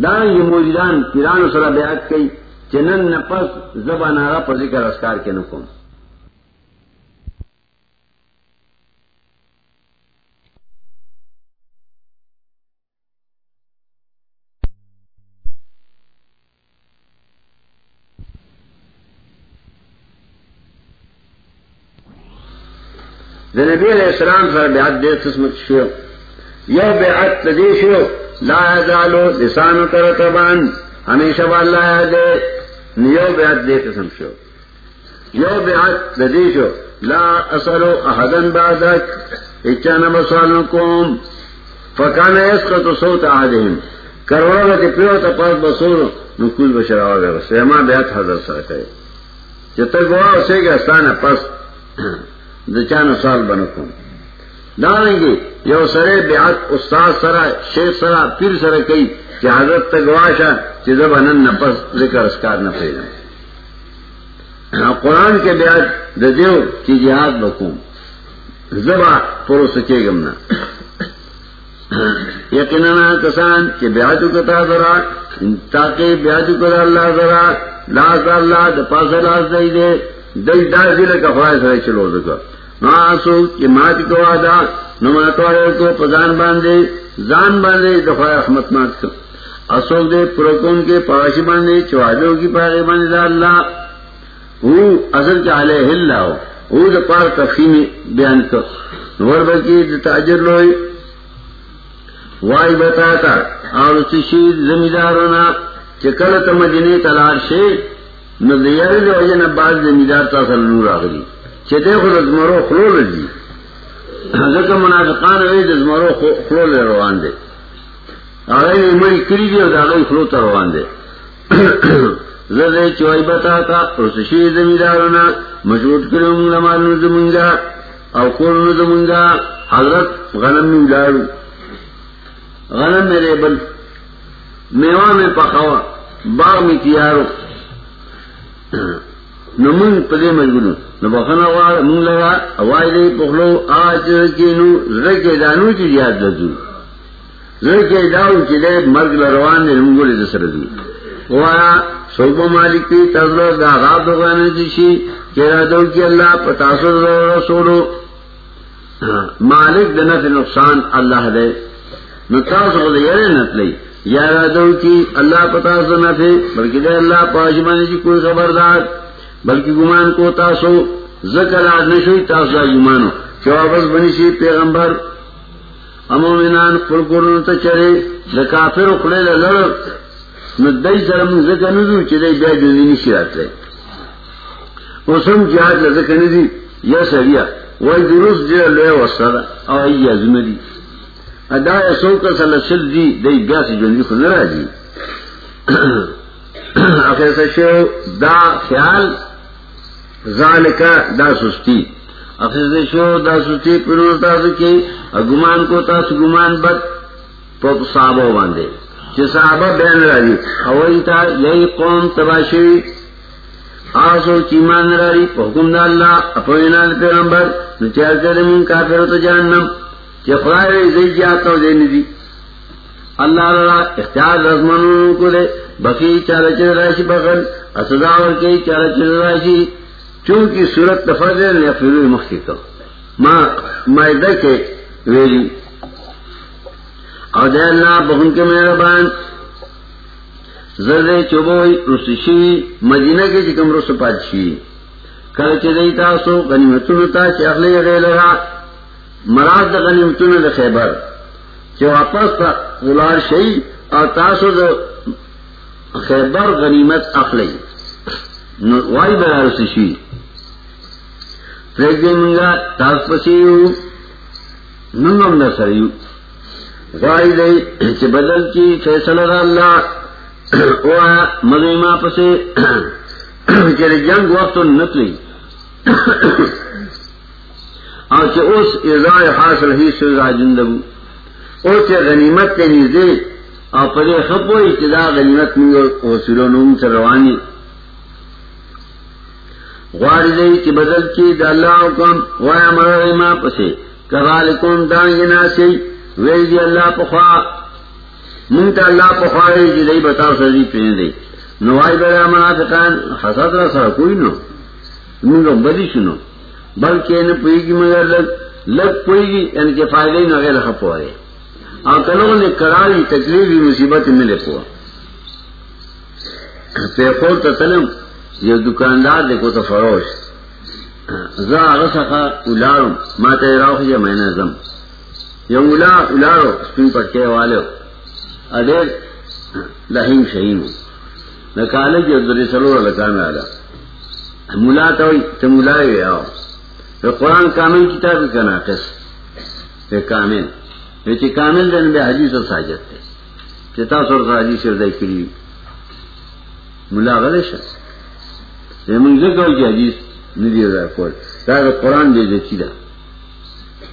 دا یې موجودان پیرانو سره بیا کوي چې نن نفس زباناره په ذکر اسکار کې نه نبی علیہ السلام سر بیعت دے قسمت شو. یو بیعت تدی شو، لا یزالو لسانو کرتبان ہمیشہ با اللہ دے یو بیعت دے قسم شو. یو بیعت تدی شو، لا اصلو احدن بعدک. اچانا بسوالن کوم فکان اسقط صوت احدهم. کروڑا تی پیو تا پاس بسولو نکول بشراو گا سیما بیعت حضر سر کرے چتا گوا اسے گا استانا پس. دچان سال بنو کو گے یو سرے بیعت استاد سرا، شیخ سرا، پیر سرا کئی کہ حضرت تگواشا کہ زب انن نفس ذکر اسکار نہ پھیلا قرآن کے بیعت دیو کی جہاد بکوم. زبا پرو سکے گمنا یقینا کسان کہ بیعت کتا ذرا، تاکہ بیعت کتا اللہ ذرا، لاز اللہ دپاس لاز دئی دے، دئی دا ضلع کا خواہش ہے چلو دکا. آسو کہ مات کو آدھا نمات والے کو پردان باندھے جان باندھے دفاع احمد مات کو۔ اصوک دے پرکون کے پاش باندھے چوادوں کی پاگے باندھے اللہ۔ وہ اصل کے حالے ہل رہا ہو وہ دپار تفیم بیان کر نور بلکی تاجر لوئی وائی بتا تھا اور اس شیر زمیندار ہونا چکل تم جنے تلار سے نہ دیا وجہ بعض زمیندار تا سر نور آگلی۔ چتے خود ازمرو خلو لجی ذکر منافقان ہوئی دزمرو خلو لے روان دے آگئی مری کری دی اور آگئی خلو تا روان دے زدے چوائی بتا تا اس شیر زمیندارنا مشروط کروں لمالو زمنگا او کورنو زمنگا حضرت غنم میں لارو غنم میرے بل میوا میں پخوا باغ میں تیارو نمون پدے مجبورو نبخنا وار مونگ لگا اوائی دے پخلو، آج کے نو زرکے دانو چی دیاد لزو زرکے داو چی دے مرگ لروان دے نمونگو لے دسر دو وایا سوپا مالک پی تذلو دا غاب دو دغانا چیشی چیرا دو کی اللہ پتاسو دا رسولو مالک دنف نقصان اللہ دے. نتاسو خود یرے نتلی یا رادو کی اللہ پتا سنا تھے بلکہ دے اللہ پاشمانی کی کوئی خبردار. بلکہ گمان کو تاسو ذکر آج نشوئی تاسو گمانو کہ واپس بنی سی پیغمبر. امومنان قرقرون تا چرے لکافر اکڑے لڑ. ندائی سرم ذکر نزو چرے بیا جوزی نشی رات لے اسم جہاد لذکر نزی یا سریا. وی دروس جر لے وصر او ای ازمدی ادا سو کا سلسل دی دی بیا سے جوندی خود نرا جی اخیر سشو دا خیال ذالکا دا سستی. اخیر سشو دا سستی پرور تاسو کی گمان کو تاسو گمان بد پا صحابہ باندے. چه صحابہ بین راجی اوئی تا یہی قوم تباشوی. آسو چیمان راجی پا حکم دا اللہ اپوینال پیغمبر نچار کرمون کافر تو جہنم. کہ خدای زی جاتا دے ندی اللہ اللہ اختیار رزمانوں کو دے، بقی چارا چر راشی بغل، اسداور کے چارا چر راشی چونکہ صورت دفر یا پھر مخی کو ماں مائدہ کے ویلی۔ اور اللہ بہن کے مہربان زرد چوبوئی رسشی مدینہ کے چکم رس پادشی کل چدئی تاسو غنیمتون تا چی اخلی غیل رہا مراد دا غنیمتون دا خیبر۔ چی واپس تا غلار شئی او تاسو دا خیبر غنیمت اخلی۔ وائی برا رسشی پریک منگا تاس پسیو ننگم دا سریو۔ دی چی بدل کی فیصلہ دا اللہ وہ مزیمہ پسے چیرے جنگ وقت نکلی۔ اور کہ اس ارزا حاصل ہی سے راجندبو اور کہ غنیمت کے نزدے اور پدے خب و ابتدا غنیمت میں وسیلوں نوم سے روانی۔ غواری دی کی بدل کی دا اللہ حکم. وایا مرغیما پسے کذالکم دانگنا سی ویل دی اللہ پخوا. منتا اللہ پخوا دی دی بتاو سردی پینے دی نوائی برا منافقان، حسد را سر کوئی نو. من منگو بدی سنو بلکہ نہ پوئی گی مگر لگ لگ پوئی یعنی گی ان کے فائدے نہ غیر خپو رہے اور کلوں نے کراری تکلیف مصیبت ملے پوا پیپور تو تلم یہ دکاندار دیکھو تو فروش. زا غسخا الارم ما تے راو میں نے زم یہ الا الارو سپین پٹکے والے. ادیر لہیم شہیم. نہ کالج درے سلو لگانا آ ملا تو ملا گیا قرآن کامل کتاب کا ناقص. کامل. یہ کامل دن بے حدیث اور ساجت تھے چتا سور حاجی سے ادائی کری. ملا غلش ہے. منگل کو کہ حدیث ندی ادا کوئی قرآن دے دیتی دا.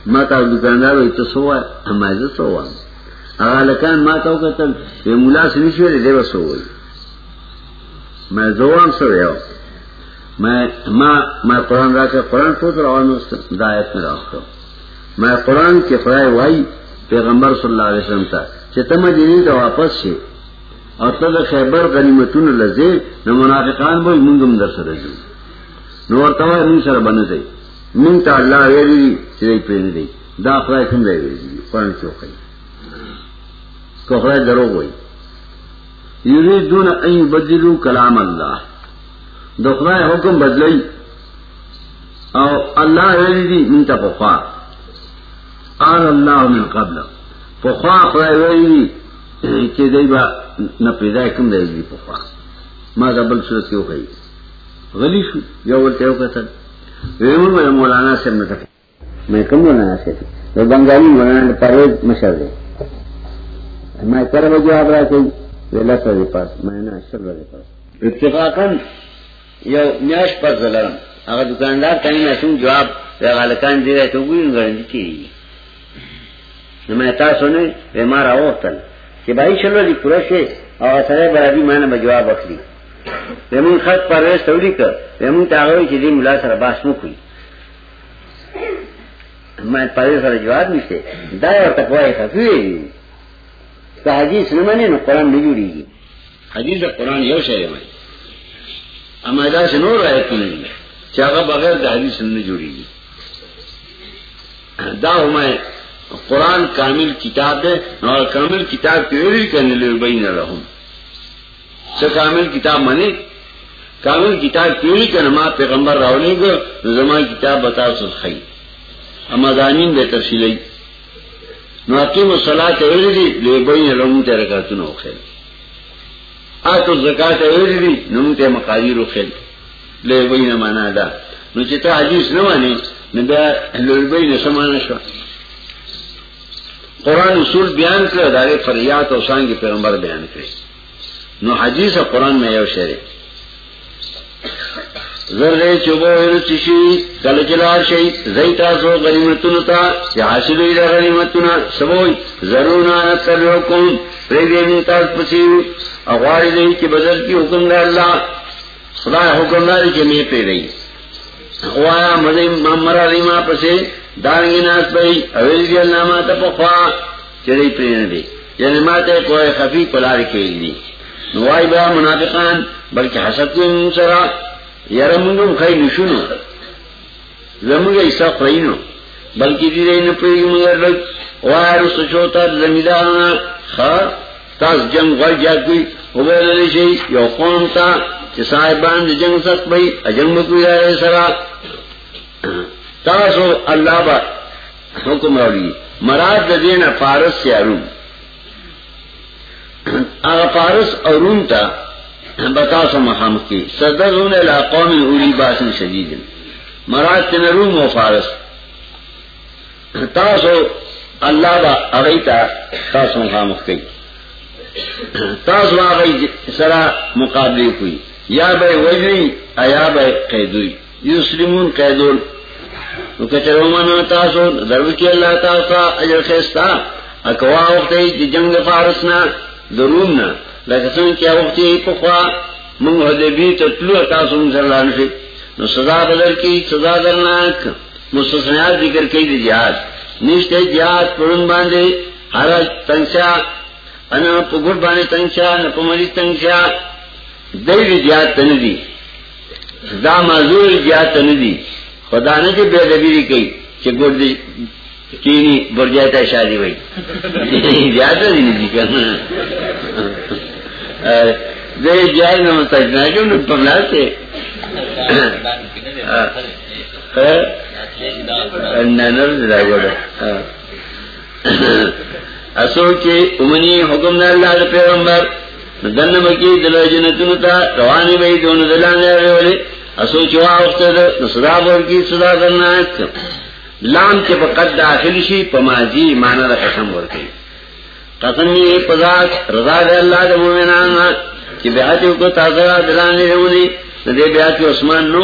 ماتا دکاندار ہوئی تو سوا ہمارے سوا. اگر لکان ماتا ہو قتل یہ ملا سے نہیں دے بس ہو گئی میں زوان سو رہا ہوں میں میں قرآن را کے قرآن کو تو روان دایت میں رکھتا ہوں میں قرآن کے فرائے وائی پیغمبر صلی اللہ علیہ وسلم تھا چتم دینی تو واپس سے اور تب خیبر غنیمتون لزے نہ منافقان بھائی منگم در سر جو نو اور من سر بن دے منگتا اللہ ویلی چرئی پرینے دی دا خدای کم دے ویلی قرآن کیوں خی کو خدای درو گوئی یریدون ان بدلو کلام اللہ دو خدای حکم بدلئی او اللہ ویلی دی منتا پخوا. آن اللہ من قبل. پخوا خدای ویلی چې دای با نه پیدا کم کوم دی پخوا ما دا بل صورت کیوں خی غلی شو یو ولته یو کتل ویمون میں مولانا سے مطلب میں کم مولانا سے تھی وہ بنگالی مولانا پرویز مشر دے. میں کر بجے آپ رہا کہ ویلا سر پاس. میں نے اشر والے پاس. اتفاقا یو میاش پر زلرم اگر دکاندار کہیں میں سن جواب غالکان دے رہے تو گوئی گرنجی تھی میں تا سنے وی مارا وقتل کہ بھائی چلو دی پورا سے اور سرے برابی میں نے بجواب اخلی ویمون خط پرویز تولی کر ویمون تاغوی چی دی ملا سر باس مکوی میں پرویز سر جواب نشتے دائی اور تقوی خفیوی دی کہ حدیث نمانی نو قرآن نجوری گی۔ حدیث قرآن یو شہر میں۔ اما ادا سے نور آیت نہیں۔ چاہا بغیر دا حدیث نجوری گی۔ دا ہمیں قرآن کامل کتاب ہے اور کامل کتاب کی ویلی کرنے لیے بین رہوں سر کامل کتاب مانے؟ کامل کتاب کیوں نہیں کہ نما پیغمبر راولے گا زمان کتاب بتا سل خی۔ اما دانین بے تفصیلی نو حکیم الصلاة تیوری دی، لے بین رمون تے رکاتون او خیل۔ آتو زکاة تیوری دی نمون تے مقادیر او خیل۔ لے بین مانا دا۔ نو چتا حدیث نوانی، نو بیا لے بین سمانا شوا۔ قرآن اصول بیان کرے دارے فریات او سانگی پیغمبر بیان کرے نو حدیث اور قرآن میں یو شرے زرے چوبو ورچشی کل چلار شئی زیتا سو غنیمتون تا یا حاصل ایدہ غنیمتون سبوئی ضرور نہ ضرونا نتر حکم پریدینی تاز پسیو اغواری دئی کی بدل کی حکم دا اللہ خدا حکم داری کے میں پہ رہی اغوایا مدیم مامرہ ریما پسے دارنگی ناس بھئی، اویل یعنی دی اللہ ماتا پخوا چرئی پرینے دے یعنی ماتا کوئی خفی پلار کے دی۔ نوائی با منافقان، بلکہ حسد کو منسرا یرمونگم خی نشونو۔ زمونگا ایسا خرینو بلکہ دی رئی نپریگی مگر لگ وائی رسو چوتا زمیدارانا خواہ تاس جنگ غر جاگ کوئی خوبیل علی شئی یو قوم تا چه صاحبان جنگ سخت بھئی، اجنگ بکوی دارے سرا۔ تاسو اللہ با حکم رولی مراد دا دینا فارس سے اروم اغا فارس اور روم تا بتا سو مخام کی صدر روم قوم اولی باسن شدید. مراد تن روم و فارس. تاسو اللہ با اغیتا تاسو مخام کی تاسو آغی سرا مقابلی کوئی یا بے وجری ایا بے قیدوی یسلمون قیدون کچر ومانا تاسو، درو کی اللہ تاسا اجر خیستا اکوا وقتی جنگ فارسنا درومنا لکه څنګه تاسو نو سزا بدل کی، سزا درناک. مستثنیات ذکر کوي د jihad نشته jihad پرون باندې، هر تنگشا انا په ګور تنگشا نه په تنگشا تن دا معذور jihad تن خدا نه چې به دبیری چې ګور دي کینی برجاتا شادی وئی زیادہ دی نہیں کرنا دے جائے نہ مستجنا کیوں نہ پملا سے اصو کے امنی حکم نہ اللہ پیغمبر دن مکی دلو جنتون تا روانی بھئی دون دلان رہے والے اصو چوا وقت صدا بور کی صدا کرنا ہے لام کے بقد داخل شی، پماجی مانا دا قسم ورکی قسم یہ پذات رضا دے اللہ دے مومنان کہ بیعتی کو تاثرہ دلانے رہونی دے بیعتی عثمان نو۔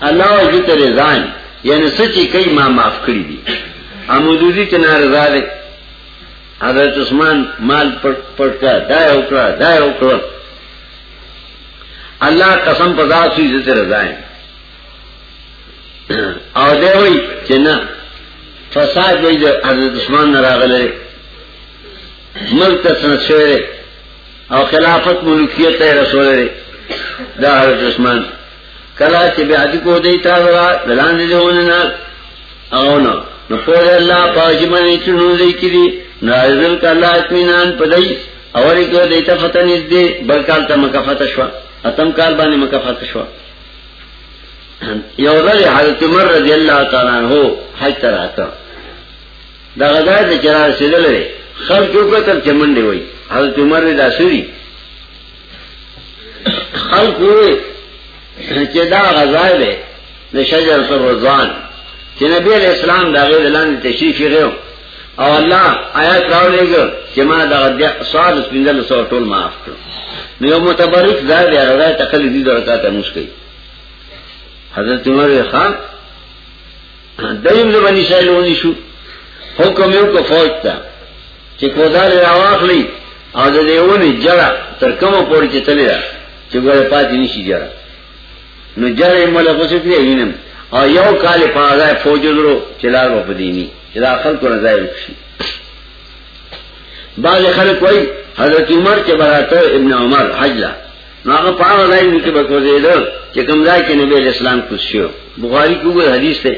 اللہ وجود رضان یعنی سچی کئی ماں معاف کری دی۔ امودودی تنا رضا دے۔ حضرت عثمان مال پڑھ کر، دائے اکڑا دائے اکڑا۔ اللہ قسم پذات سوئی عزت رضائیں او دے ہوئی کہ نہ، فساد وہی دے حضرت عثمان نہ راغلے ملک تسنت شوئے او خلافت ملکیت ہے رسول رے دا حضرت عثمان، کلا چې بیا دې کو دی تا ورا دلان دې ونه او نو نو په الله پاجمنې چونو دې کړي نازل کله اطمینان پدای اور کو دې ته فتن دې بلکال ته مکه فتح شو اتم کال باندې مکه فتح شو یو ځل حضرت عمر رضی الله تعالی عنہ حج تراته دا غزا د چرار سیدلې خلق یو کتر چمنډي وای حضرت عمر دا سوري خلق وای چې دا غزا ده د شجر الرضوان چې نبی علیہ السلام دا غیر لاندې تشریف یې او الله آیات راو لے راولېګ چې ما دا سوال سپیندل سو ټول معاف کړ نو یو متبرک ځای دی راځي تقلید دي درکاته مشکل حضرت عمر خان دیم له باندې شایلونی شو. حکم یو کو فوج تا چې کودار راواخلی او د دیونی جړه تر کومه پورې چې تللی چې ګوره پاتې نشي جړه. نو جړه مولا کوڅه کې وینم او یو کال په هغه فوج درو چلار و پدینی چې دا خلکو رضای وکړي بعض خلک وایي حضرت عمر چې براته ابن عمر حج لا نبی اسلام کوز بخاری کې حدیث ته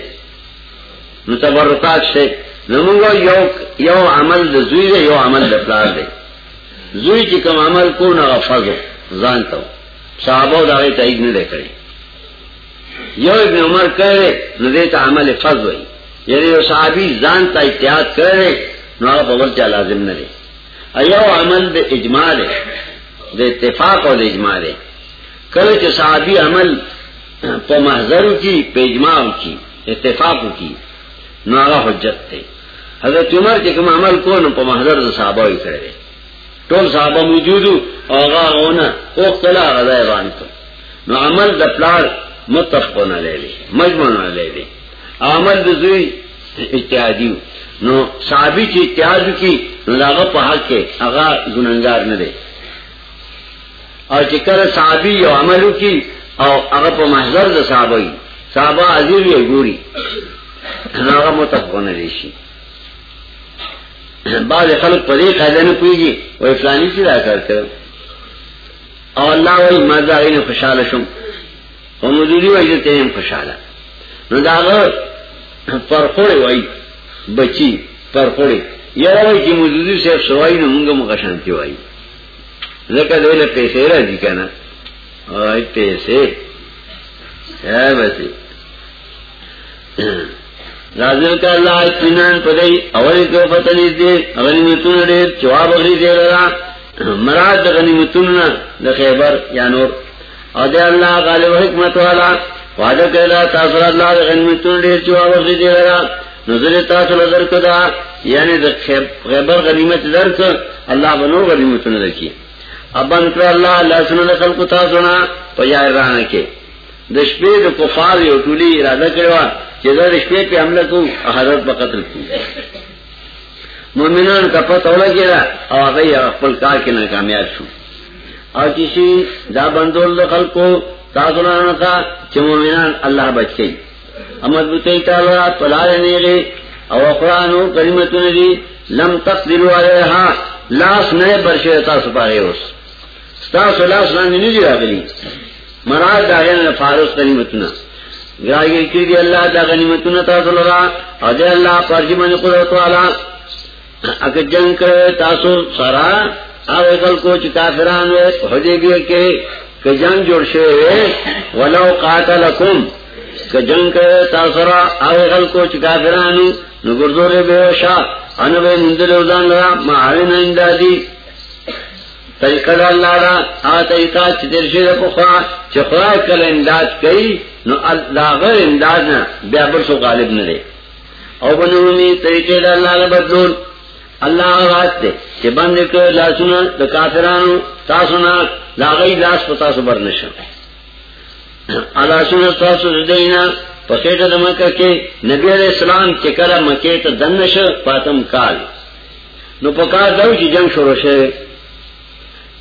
نو تبرکات یو یو عمل د زوی یو عمل د پلار دی زوی چې عمل کو نه غفظ ځان ته صحابه دا غي تایید نه یو ابن عمر کړي نو دې ته عمل فرض وای یعنی یو صحابي ځان احتیاط نو لازم نه دی ایو عمل د اجماع دی د اتفاق او د اجماع دی کله چې صحابي عمل په محضر کې په اجماع کې اتفاق کې نو حجت دی حضرت عمر چې کوم عمل کو نو په محضر د صحابه یې کړی ټول صحابه موجود او هغه ونه او کله غځای باندې نو عمل د پلار متفقون علیه مجموعون علیه عمل د زوی اجتهادي نو صحابي چې اجتهاد کی، نو هغه په حق کې هغه ګننګار نه دی او چې کله صحابي یو عمل وکي او هغه په محضر د صحابه وي عزیز یې ګوري هغه متفقون علیه شي بعض خلک په دې قاعده نه پويږي وای فلاني چې دا کار کړ او الله وای ما دا غینه خوشاله شم۔ او مدیری وای ته هم خوشاله نو داغه پرخوړی وای بچی پرخوړی یاره وای چې مدیری صاحب سوای نو موږ موږ شانتی وای. زکه دله پیسې راځي کنه وای پیسې. یا بسې نازل کا اللہ اطمینان پدئی اولی کو فتن دے غنیمتون دیر جواب اغری دے رہا مراد دا غنیمتون دا خیبر یا نور. او دے اللہ غالب حکمت والا. وعدہ کہلا تاثر اللہ دا غنیمتون دیر جواب اغری دے رہا نظر تاثر در کدا یعنی دا خیبر غنیمت در کر اللہ بنو غنیمتون در کی اب انکر اللہ اللہ سنو دا خلق تاثرنا پجائر رانا کے د شپې د کفار یو ټولي اراده کړو چې دا د شپې په حمله کو حضرت په قتل کو مؤمنان کا پته ولګیرا او هغه خپل کار کې ناکامیاب شو. او چې دا بندول د خلکو تاسو نه کا چې مؤمنان الله بچ کړي. امد بوته تعالی پلار او قرآنو کلمتونه دي لم تقدروا عليها لاس تاسو تاسو لاس نه نه دي مراد داغن فارس کی دی اللہ دا غنیمتنا تاسو او دی اللہ من قدرت والا۔ اگر جنگ کرے تاسو کو وے کہ جنگ جوڑ شوئے ولو قاتلکم۔ کہ جنگ کرے تاسو را او اقل کو چی کافرانو نگردور بے وشا انو بے مندر اوزان لرا معاوین اندادی طریقہ دا اللہ را، آ طریقہ چې در شي په خوا چې خدای کله انداز کوي نو الله غیر انداز نه بیا بل غالب نه او بنومی طریقې دا الله له بدلول۔ الله واسطه چې باندې کړه لاسونه د کافرانو تاسو نه لاغې لاس پتا سو بر تاسو دینا په کېټه د نبی عليه السلام چې کله مکه ته دنشه فاطم کال۔ نو په کار دا جی جنگ شروع شوه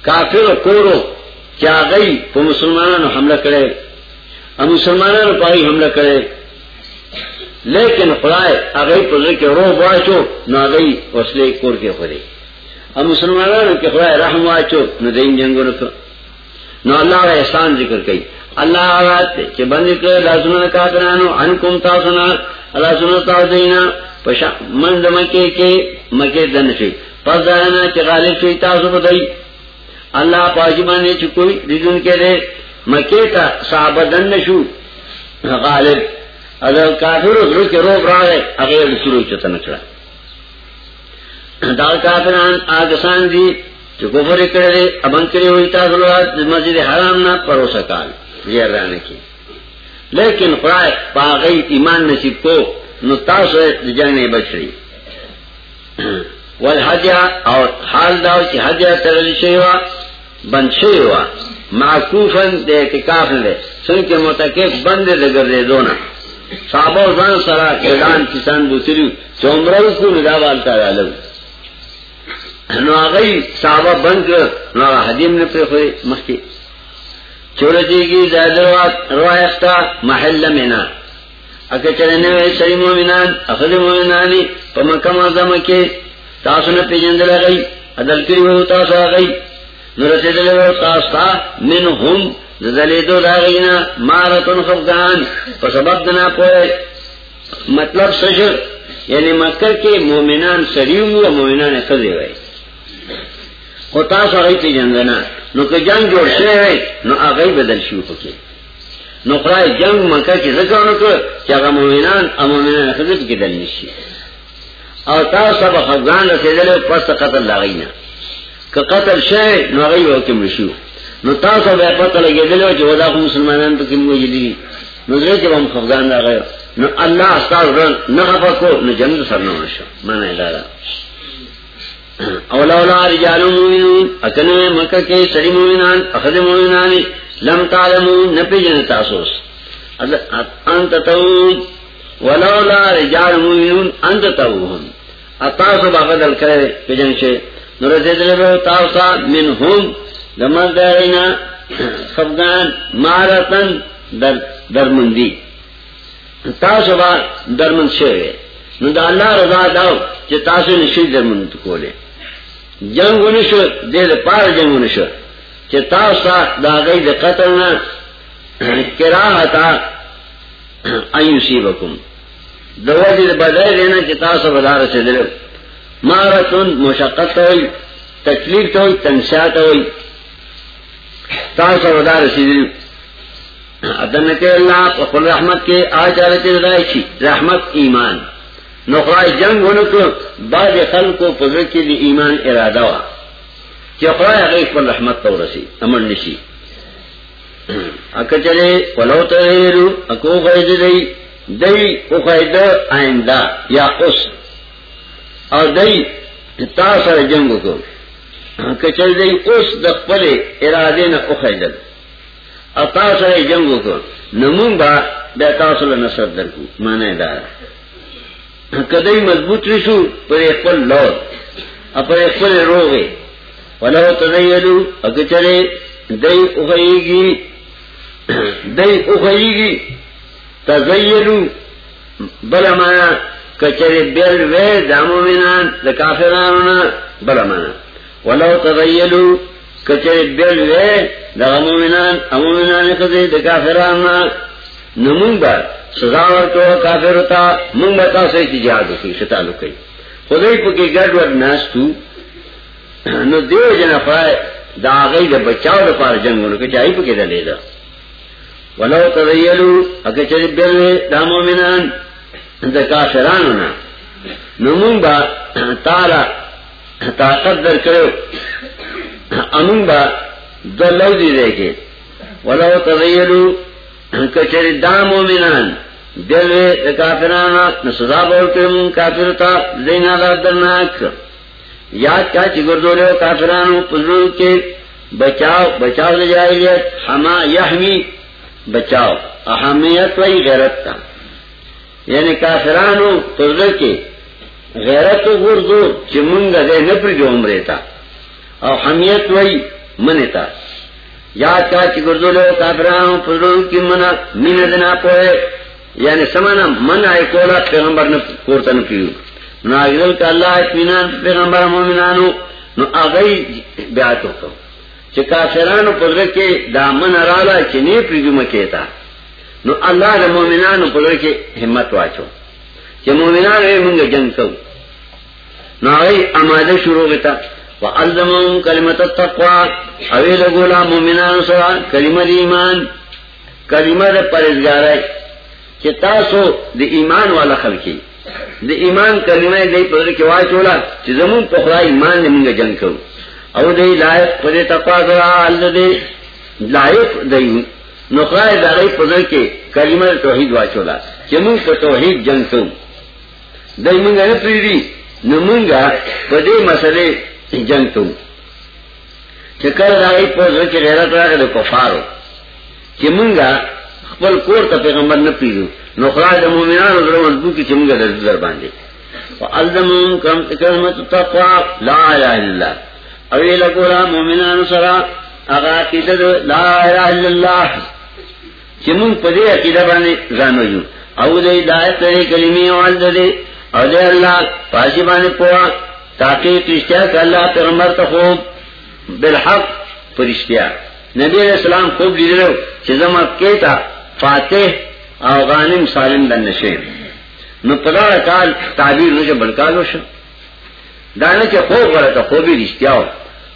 کافر کورو چا گئی وہ مسلمانوں حملہ کرے۔ اور مسلمانوں پائی حملہ کرے۔ لیکن خدائے اگئی پذر کے رو باچو نہ گئی وسلے کور کے خورے اور مسلمانوں کے خدائے رحم واچو نہ دین جنگوں رکھو نہ اللہ کا احسان ذکر کئی۔ اللہ آغاز تے چھ بند کر اللہ سنو کافرانو انکم تاسونا اللہ سنو تاسوینا پشا مند مکے کے مکے دن شی پس دانا چھ غالب شوی تاسو بدائی اللہ پاجبانے چھ کوئی ریدن کے دے۔ مکے تا صحابہ دن نشو۔ غالب، اگر کافر اس کے روب را گئے اگر سرو چتا نکڑا۔ دا کافران آگسان دی چھ کفر کردے ابن کری ہوئی تاسو مسجد حرام نا پروسا کال۔ زیر رانے کی۔ لیکن خدای پاغی ایمان نصیب کو نو تاسو جنگ نے بچ رہی والحجہ اور حال داو چی حجہ ترلی شیوا، بند شیوا۔ معکوفن دے اعتکاف دے۔ سن کے متکف بند دے گردے دونا۔ صحابہ زان سرا اعلان کسان بوتریو چومرو کو نداوال تا رالو نو آغای صحابہ بند کر، نو آغا حدیم نے پر خوئی مخی۔ چورتی کی روایتا محل مینا. اکا چلنے وی سری مومنان، اخذ مومنانی، پا مکہ مردم کے تاسو نے پیجند لگئی عدل کری ہوئی تاسو آگئی. نرسید لگو تاستا من هم دلیدو داغینا مارتون خفگان پا سبب دنا پوئے مطلب سشر یعنی مکہ کے مومنان سریو و مومنان اخذ ہوئی خو تاسو هغه پیژندنه نو که جنگ جوړ شوی نو هغه بدل شو پکې. نو خدای جنگ مکه کې ذکر وکړ چې هغه مؤمنان او مؤمنان خدای کې دل نشي او تاسو به خدان رسیدل پس قتل لاغینا که قتل شوی، نو هغه حکم شو نو تاسو به پته لګیدل چې ودا خو مسلمانان پکې موجودي نو زه چې هم خدان راغی نو اللہ الله استغفر نه غفکو نو جنت سره نه شو معنی دا اولولا رجال مومنون اکنوے مکہ کے سری مومنان، اخذ مومنانی، لم تعلمون، نپی جن تاسوس. انت تاون ولولا رجال مومنون، انت تاوهم اتاسو باقدل کرے پجن شے نرزید لبو تاسا من هم دمال دارینا خفگان مارتن، در درمندی. تاسو با درمند شوئے. نو دا اللہ رضا داو چې تاسو نشي درمند کولې جنگ ونشو دې د پاره جنگ ونشو چې تاسو دا غي د قتل نه کراهتا ايوسيبکم دوی د بدای نه چې تاسو بدار رسیدل. مارتون مشقت وي تکلیف ته وي تنشات تاسو بدار رسیدل. ادن کې الله په خپل رحمت کې آچاره کې راځي شي رحمت ایمان. نخرای جنگ ہونے کو ونکو بعد خلقو پزر کی دی ایمان اراده وا. چی خرای غیف پر رحمت تو رسی امن نشی. اکا چلے، ولو تغیرو، اکو خید دی دی او خید آئندہ یا اس. اور دی، تا سر جنگو کو. اکا چل دی اس دقبل اراده نا او خیدل اور تا سر جنگو کو نمون با بے تاصل نصر در کو مانے دارا کدی مضبوط رسو پر خپل لور پر خپل روغه ولو تزیلو اگچره دای اوغیږي دای اوغیږي تزیلو بل معنا کچره بیل وې، د مومنان، د کافرانو نه بل ولو تزیلو کچره بیل وې، د مومنان او مومنان کده د کافرانو. نمون با سزا ورکو کافر ہوتا منگ بتا سے جہاد ہوئی تعلق کئی خدای پکی گڑ وڈ ناستو نو دیو جنا فرائے دا آغای دا بچاو دا پار جنگونو که چاہی پکی دا لیدا ولو تضیلو اکا چلی بیلوے دا مومنان دا کافرانو نا نمون با تالا طاقت در کرو امون با دو لوزی دے کے ولو تضیلو کچری دا مومنان. دلوے دا کافرانا نسزا بولتم کافر تا زین آدھا یاد کا چی گردو لے کافرانو پزرو کے بچاو بچاو دا جاہلیت حما یحمی، بچاو. احمیت وی غیرت تا یعنی کافرانو پزرو کے غیرت گردو چی منگا دے نپر جو عمرے تا او حمیت وی منتا یاد کا چی گردو لے کافرانو کی منا مین دنا پوئے۔ یعنی سمانا من آئی کولا پیغمبر نے کورتا نپیو۔ نو آگدل کا اللہ اطمینان پیغمبر مومنانو، نو آگئی بیعتو کم کو کافرانو پدر کے دامن ارالا چنی پریدم کیتا نو اللہ دا مومنانو پدر کے ہمت واچو۔ چی مومنانو اے منگا جنگ کو۔ نو آئی امادہ شروع گتا وعلمهم کلمت التقوى اوی لگولا مومنانو سرا کلمت ایمان کلمت پرزگار ہے کہ تاسو دی ایمان والا خلقی۔ دی ایمان کلمہ دی پدر کے واچولا چی زمون پخلا ایمان نے منگا جنگ کو او دی لائق پدے تقوا کرا اللہ دے۔ لائق دی نقرائے دارائی پدر کے کلمہ توحید واچولا چی منگ پا توحید جنگ کم دی منگا نپریدی نمونگا پدے مسئلے جنگ کم چکر غیرت کفارو. چی منگا خپل کور تا پیغمبر نپریدو نقرائے دا مومنان ادھر مضبوط کی منگا در در باندے لا الہ اوی لگولا مومنان سرا لا الہ پدے عقیدہ زانو جو او دے دے کلمی دے او دے اللہ پاسی بانے پوا تاکہ کرشتیا کہ اللہ پیغمبر تا خوب بالحق پرشتیا نبی علیہ السلام خوب لیدے رو چیزم کیتا، فاتح او غانم سالم دن نشے نو پدا کال تعبیر نشے بلکالو شا دانا چے خوب غلطا، خوبی رشتیا ہو۔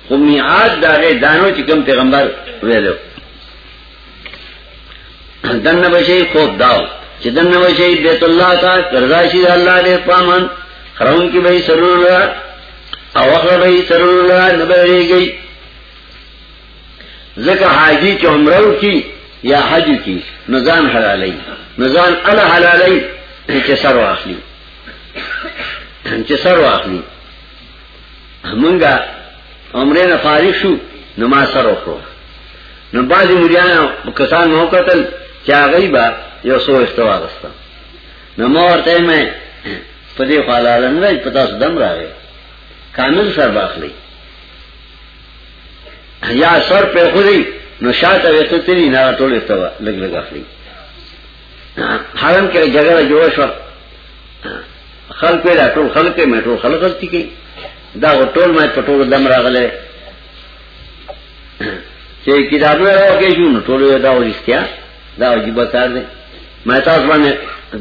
خوب خمیعات داغے، دانو چکم پیغمبر ویلو دن بشی خوب داو۔ چی دن بشی بیت اللہ تا کرزاشی دا اللہ دے پامن خرون کی بھئی سرور گئی حاجی چو عمرو کی یا حج کی، نزان حلالی۔ نزان علا حلالی چی سر واخلی۔ چی سر واخلی۔ منگا عمرے نہ فارغ شو، نماز سر اخرو۔ نو بازی کسان مو قتل چا گئی با یو سو استوا رستا نو مورتے میں پدی خالالن رج دم را کامل سر باخلی یا سر پہ خودی نو شاعت ویتو تیری نا ټول استوا لگ لگ اخلی حرم کې جگہ جوړ شو خلق پیدا ټول خلق میں ټول خلق غلطی کی۔ دا وہ ټول مې پټول دم راغله چې کتابونه راوګې شو نو ټول دا ورستیا دا واجب جی کار دی مې تاسو باندې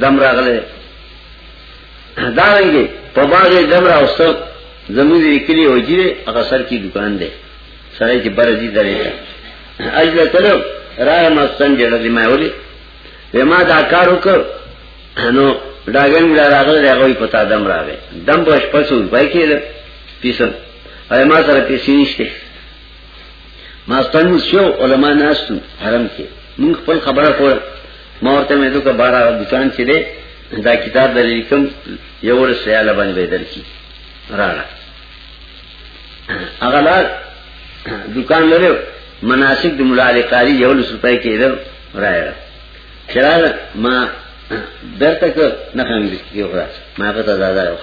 دم راغله دا رنګي په باندې دم راوستو زموږ کلی وجیره هغه سر کی دکان دے دی. سره چې برځي درې اجله تلو راي مستن جوړ دی مې ولي وما دا کار وکړ. نو داګن لا راغله هغه پتا دم راغی. دم په شپږ پای کې پیسن اے ما سره پیسې نشته. ما ستنو شو، علما ناستو حرم کې. مونږ خپل خبره کول ما ورته مې دوه بارا دکان چې ده دا کتاب د لیکم، یو ور سیاله باندې بدل کی راړه هغه دکان لري مناسک د مولا قاری یو لس روپۍ کې ده راړه چرای ما درته که نه خم دي یو ما پته دادا یو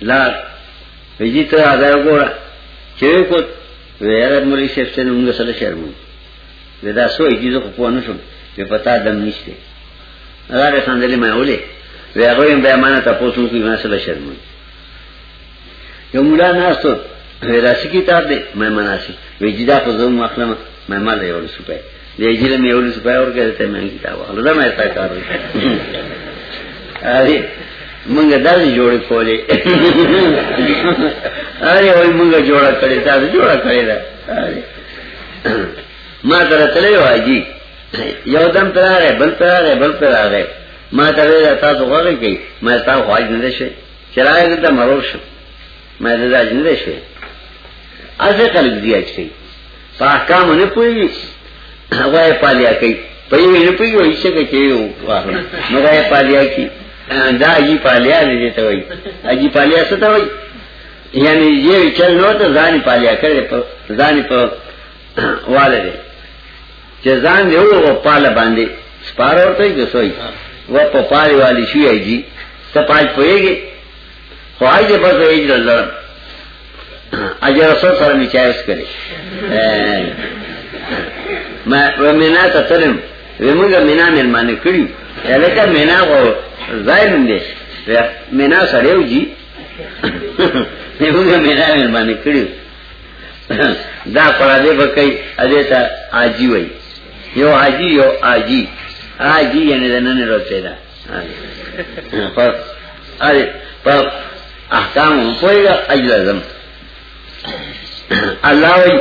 لا، ویجی ته آدھا وګوره چې کو ویرات مولوی شیخ څنګه موږ سره شرمو ودا سو ایجو کو په نشو په پتا دم نشته هغه څنګه ما ولې وی به معنا تاسو کو ما سره شرمو یو مولا ناستو ودا سکی کتاب دې مې مناسي ویجی دا په زوم اخلم مې مال دے یو لسپای دې جیل مې یو لسپای ورګه ته مې کتاب هغه ما تا کار وکړ. منگ در جوڑ کھولے ارے وہی منگ جوڑا کرے تھا جوڑا کرے دا ماں تر چلے ہو جی. یو دم پر آ رہے بل پر آ رہے بل پر آ رہے ماں ترے رہتا تو غور گئی میں تا خواج نہ شے چرائے دیتا مروش میں دادا جندے شے ایسے کل دیا چاہیے پاکام نے پوئی وہ پالیا کئی پئی نے پوئی وہ اسے کہ چاہیے مگر پالیا کی دا اجی پالیا دې ته اجی پالیا څه ته وای یعنی یې چل نو ته ځان پالیا کرے کړي په ځان په والده. چې ځان دی او پاله باندې سپار ورته کې سوئی و په پالي والی شي اجی ته پاج پويږي خو اجی په ځای دی الله اجر سره میچایس کړي ما ومینا ته تلم۔ ومنګه مینا مې معنی کړی الکه مینا غو ظاہر دے۔ مینا سڑے جی۔ مینا مہربانی کڑی دا پرادے بکئی ادے تا آجی وئی یو آجی یو آجی۔ آجی یعنی روتے دا۔ ارے پر احکام پوئے گا اجلازم اللہ وئی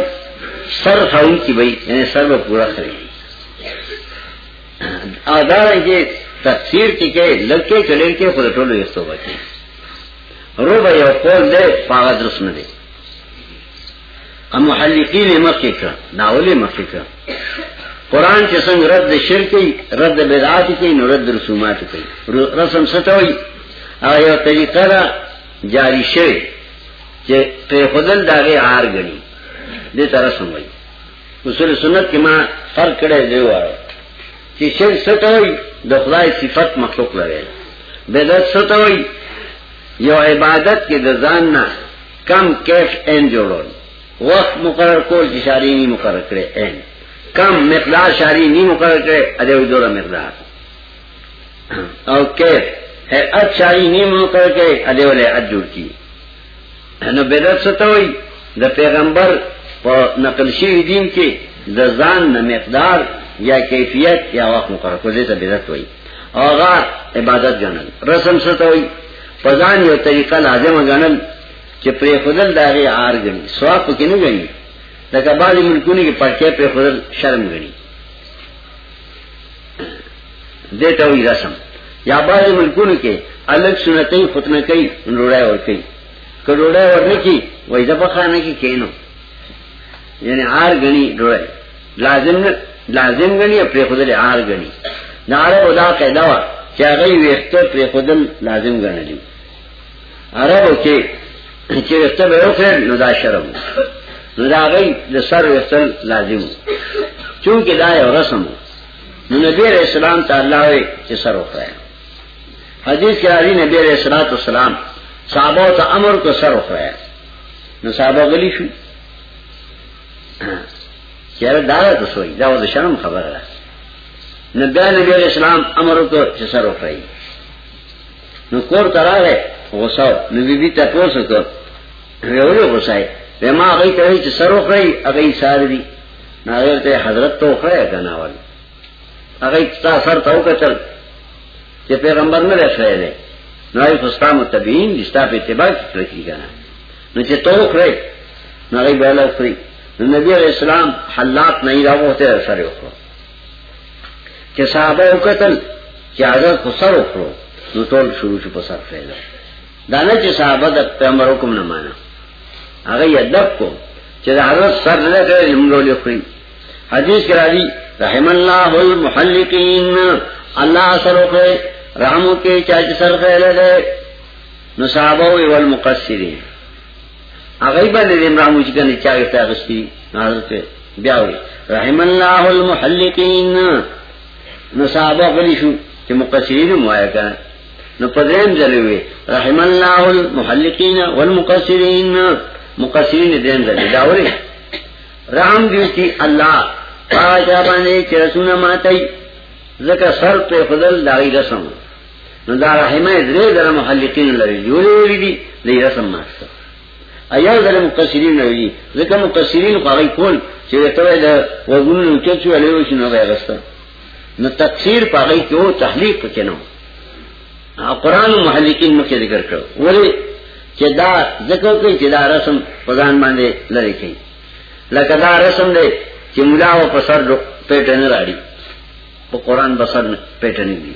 سر خون کی بھئی یعنی سر با پورا کرے آدار ہے تفسیر کی کہ لڑکے کے لڑکے خود ٹولو یستو بچے رو بھائی اور قول دے پاغت رسم دے۔ ہم محلقین مکی کا ناول مکی کا قرآن کے سنگ رد شرک رد بدعات کی، نو رد رسومات کی۔ رسم ستوئی۔ آیا طریقہ جاری شوی چه پی خودل داغی آر گنی. دیتا رسم وی. اصول سنت کی ما فرق کڑے دیو آرہ چه شرک ستوئی د خدای صفت مخلوق لري بدعت ستوي یو عبادت کې د ځان کم کیف ان جوړول وقت مقرر کول چې شاری نی مقرر کړي ان کم مقدار شاری نی مقرر کړي ا دې جوړه مقدار. او کیف ہے ات شاری نی مقرر کړي ا دې کی۔ نو بدعت ستوي د پیغمبر په نقل شوی دین کې د ځان نه مقدار یا کیفیت یا وقت مقرر کو دیتا بدت ہوئی۔ اوغا عبادت گنل۔ رسم ستوئی پزان یو طریقہ لازم گنل چې پری خودل داغه آر غني سواب کې نه غني لکه بعضی ملکونه کې پټه پری خودل شرم غني دیتا وی رسم۔ یا بعض بعضی ملکونه کې الګ سنتي ختمه کوي روړای ور کوي. کډوړای ورنه کی وای یعنی د بخانه کې کینو یعنی آر غني روړای لازم لازم گنی پری خودل آر گنی نارے ادا قیدا وا چا گئی ویخت پری خودل لازم گنلی عربو کې چې ویخت به وکړ نو دا شرم نو دا گئی سر ویختل لازم چونکه دا یو رسم نو نبی رسول الله تعالی وی سر وکړای حدیث کې راځي نبی رسول الله والسلام صحابه ته امر کو سر وکړای نو صحابه غلی شو. چیرې دا ته سوې دا شرم خبره ده. نبی نبی اسلام امر کو سر وکړي نو کور تراله غوسه نو بي بي تاسو کو ویولې غوسه به ما هغه ته چې سر وکړي هغه سار دي ناغر ته حضرت ته وکړه کنه ول هغه تا سر ته وکړل چې پیغمبر نه رسېږي دی نو ای فستا متبین دستا په اتباع کړی کنه نو چې تو وکړي نو هغه به له نبی علیہ السلام حالات نہیں رہا ہوتے سر اخرو کہ صحابہ قتل، کہ اگر کو سر نو ټول شروع شو په سر فیدا دانه چې صحابه د پیغمبر حکم نه مانا۔ هغه ادب کو چې د حضرت سر نه کوي موږ له خوري حدیث کې راځي رحم الله المحلقین الله سر وکړي رحم کې چا چې سر خېله نو صحابه وی والمقصرین هغه باندې امرامو چې کنه چا تاغستی حضرت بیا رحم الله المحلقین۔ نو صحابه غلی شو چې مقصرین موایا کړه نو پدریم ځلوي رحم الله المحلقین والمقصرین۔ مقصرین دین ځلې دا وری رحم دې چې الله پاجا باندې چې رسول سر په خدل دای رسم۔ نو دا رحمه درې در محلقین لري جوړې دي دې رسم ماسته ایاو در مقصرین نوی ذکر مقصرین خو هغه کول چې ته د وګونو کې چې ولې وشي نو غیرسته نو تفسیر پاغی کې او تحلیق کې نو قرآن محلقین مکه ذکر کړو. ولی چې دا ذکر کوي چې دا رسم پردان باندې لری کوي لکه دا رسم دی چې مولا او پسر پیټن راړي. په قرآن بسر پیټن دي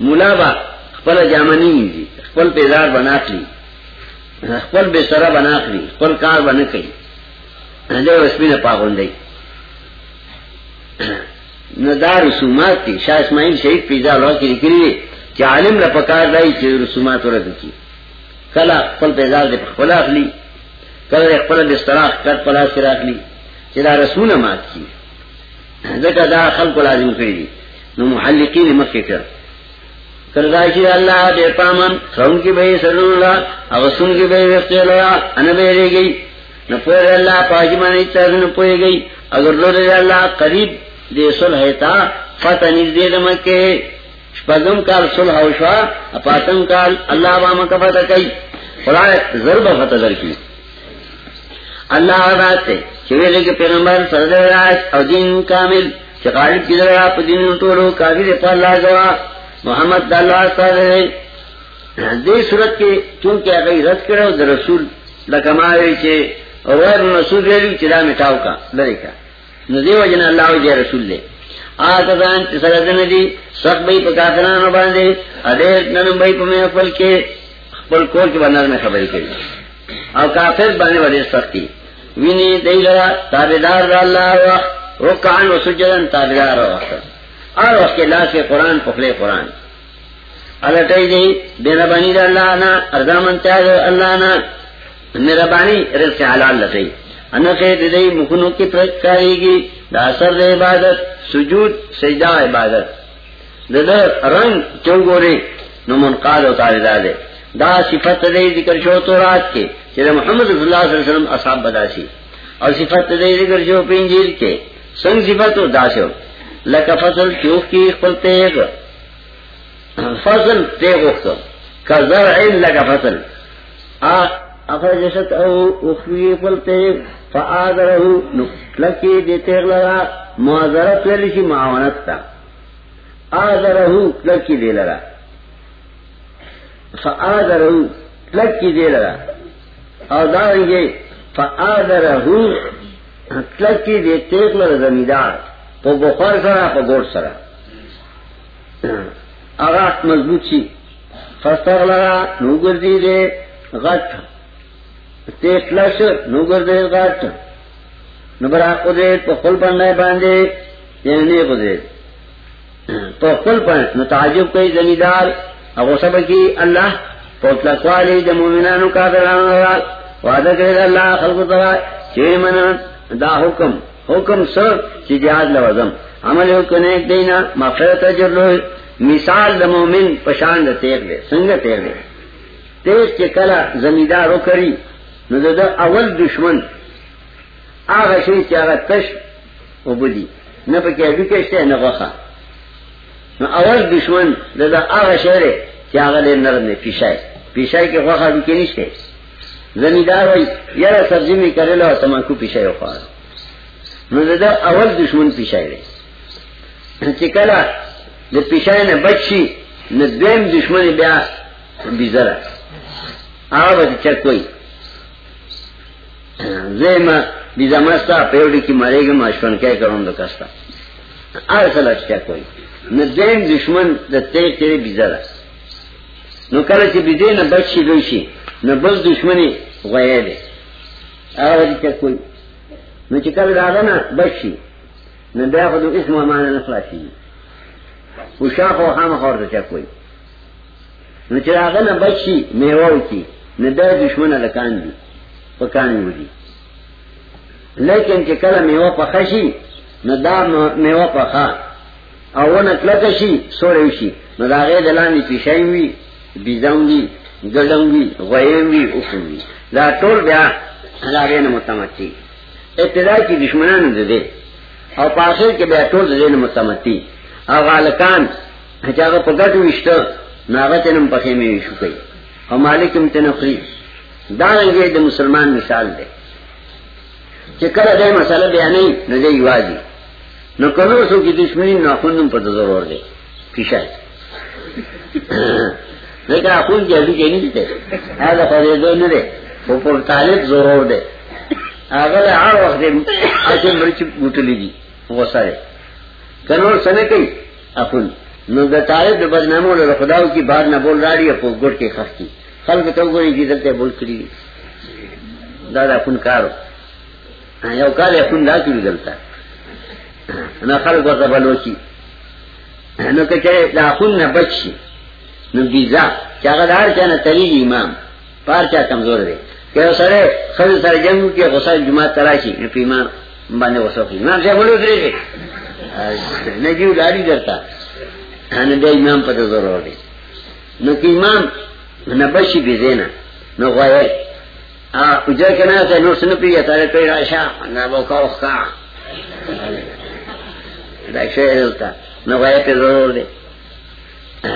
مولا با خپل جامنی دي خپل پیدار بناخلی خپل به سره بناخلی خپل کار بنه کوي دا وسمینه پاغوندي نو دا رسومات تی شاہ اسماعیل شہید پیدا اللہ کی لکلی چې عالم لا پکار دی چې رسومات ورته کی کله خپل پیدار دې خپل اخلي، کله خپل بستر کټ پلا سره اخلي چې دا رسول مات کی ځکه دا خلق لازم کړی نو محلقین مکه کړ کله دا چې پامن څون کې به سر الله او سن کې به وخت لا ان به لري نو پر الله پاجمانه تر نه پويږي اگر لور الله قریب دې صلح تا فتح نږدې د مکه کال صلح او شوا، اپاتم کال الله با مکه فتح کوي خدای ضرب فتح درکې اللہ آباد تے، چوئے لے کے پیغمبر فرد راج او دین کامل چی غالب کی در آپ دین طولو کافی دے پا اللہ جوا محمد اللہ صلی دے صورت کے چونکہ اگئی رد کرو در رسول لکما لکماوی چے غیر رسول ریلی چی دا مٹاو کا لرے کا۔ ندیو جن اللہ جے رسول لے۔ آتا دان چی سردن دی سخت بھئی پا کافرانو باندے ادیر ننم بھئی پا میں اقبل کے اقبل کول کے بندر میں خبری کری۔ او کافر باندې ولې سختي ویني دی لرا تابعدار د الله وخت رکعان او سجدن تابعدار وخت اور وخت لاس کے قرآن پخلے قرآن۔ الٹئی دی مہربانی د الله نه ارزامن ته الله نه مہربانی رزق حلال لټي ان کې دې مخونو کې پرکاريږي د اثر عبادت، سجود، سجدہ عبادت۔ دغه رنگ چوغوري نو منقاد او تابعدار دی دا صفت دے ذکر شو تو رات کے چلے محمد صلی اللہ علیہ وسلم اصحاب بداسی۔ اور صفت دے ذکر شو پینجیل کے، سنگ صفت و داسو لکا فصل چوخ کی خپل تیغ. فصل، تیغ اختو کا زرعین لکا فصل. اخرجشت او اخوی خپل تیغ. فآدرہو نکلکی دی تیغ لگا معذرت لیشی معاونت تا آدرہو کلکی دی لگا فآدرہو کلک کی دے لگا اور دارنگے فآدرہو کلک کی دے تیک لگا زمیدار پا بخار سرا پا گوڑ سرا اغاق مضبوط شی فستغ لگا نوگر دی دے غٹ تیک لش نوگر دے غٹ نبرا قدرت پا خل پندائی باندے یعنی قدرت پا خل پند نتعجب کئی زمیدار او سب کی اللہ پوتلک والی دا مومنانو کافرانو را وعدہ کرد اللہ خلق ترا چیر من دا حکم. حکم سر چی جہاد لوزم عمل حکم ایک دینا مغفرت جرلو مثال دا مومن پشان دا تیغ دے سنگ تیغ دے تیغ چی کلا زمیدارو کری نو دا, دا اول دشمن. آغا شئی چی آغا تش و بدی نا پا کیا بکشتے نا غخا نو اول دشمن دا دا آغا شہرے چی آغا لے نرم دے پیشائی پیشائی کے خواہ بھی کے زمیدار ہوئی یارا سبزی میں کرے لو تماکو پیشائی خواہ نو دا اول دشمن پیشائی رے چی کلا دا پیشائی نا بچی نا دویم دشمن بیا بیزر آغا با چکوئی زیما بیزمستا پیوڑی کی مرے گا ماشفن کیا کروں دا کستا. آغا سلا چکوئی نہ دین دشمن د تیغ تیرے بیزر نو کله چې بيدې نه بچي دوی شي، نو بل دشمنی غویا دي هغه دې کوي نو چې کله راغله نه بچي نو بیا خو د اسمه معنا نه خلاصي او شاخو هم خور ته کوي نو چې راغله نه بچي میوه وکي نه د دشمنه لکان دي پکان ودی لیکن چې کله میوه پخشي نو دا میوه پخا او ونه کلکشي سوړی شي نو دا غې دلانی پیشای وي بيزام وي ګډم وي غویم وي اوسم وي دا ټول بیا هغه نه متمتي ابتدا کې دشمنانو دې او پاسه کې بیا ټول دې نه متمتي او غالکان چې اچھا هغه په ګټو وشته ناغه تنم پخې مې شو کوي او مالکم تنخري دا رنګه د مسلمان مثال دی چې کله دې مسله بیانې نه دی واجب نو کلو سو کی دشمنی ناخونم پر ضرور دے. پیشای لیکن اخون کی ابھی کے نہیں دے. ایسا خریدو نہ دے. وہ پر طالب ضرور دے. اگر ہر وقت دے ایسے مرچ بوٹلی دی جی، وہ سارے کنور سنے کئی اخون نو دا طالب دا بدنامو لگا خداو کی بار نہ بول رہی اپو گڑ کے خستی خلق تو گوری جی دلتے بول کری۔ دادا اخون کارو۔ ہاں، یو کال اخون دا کی دلتا۔ ہاں، ہے ہاں، نو خلق ورته بلوچی نو کچره دا خون نه بچي نو بیزا۔ چې هغه دار کنه تلی امام۔ پار چا کمزور دی که سره خل سره جنگ کې غصه جمعه تراشي یعنی په ایمان باندې وسوي امام څه بولو درې نه جوړ لاري درتا ان دې امام په ضرور دی نو کې امام نه بچي بيزینا نو غوي ا اجر کنه ته نور سن پیه تعالی کوي راشه نه وکاو ښا دا شعر ہوتا، نہ غیر پہ ضرور دے۔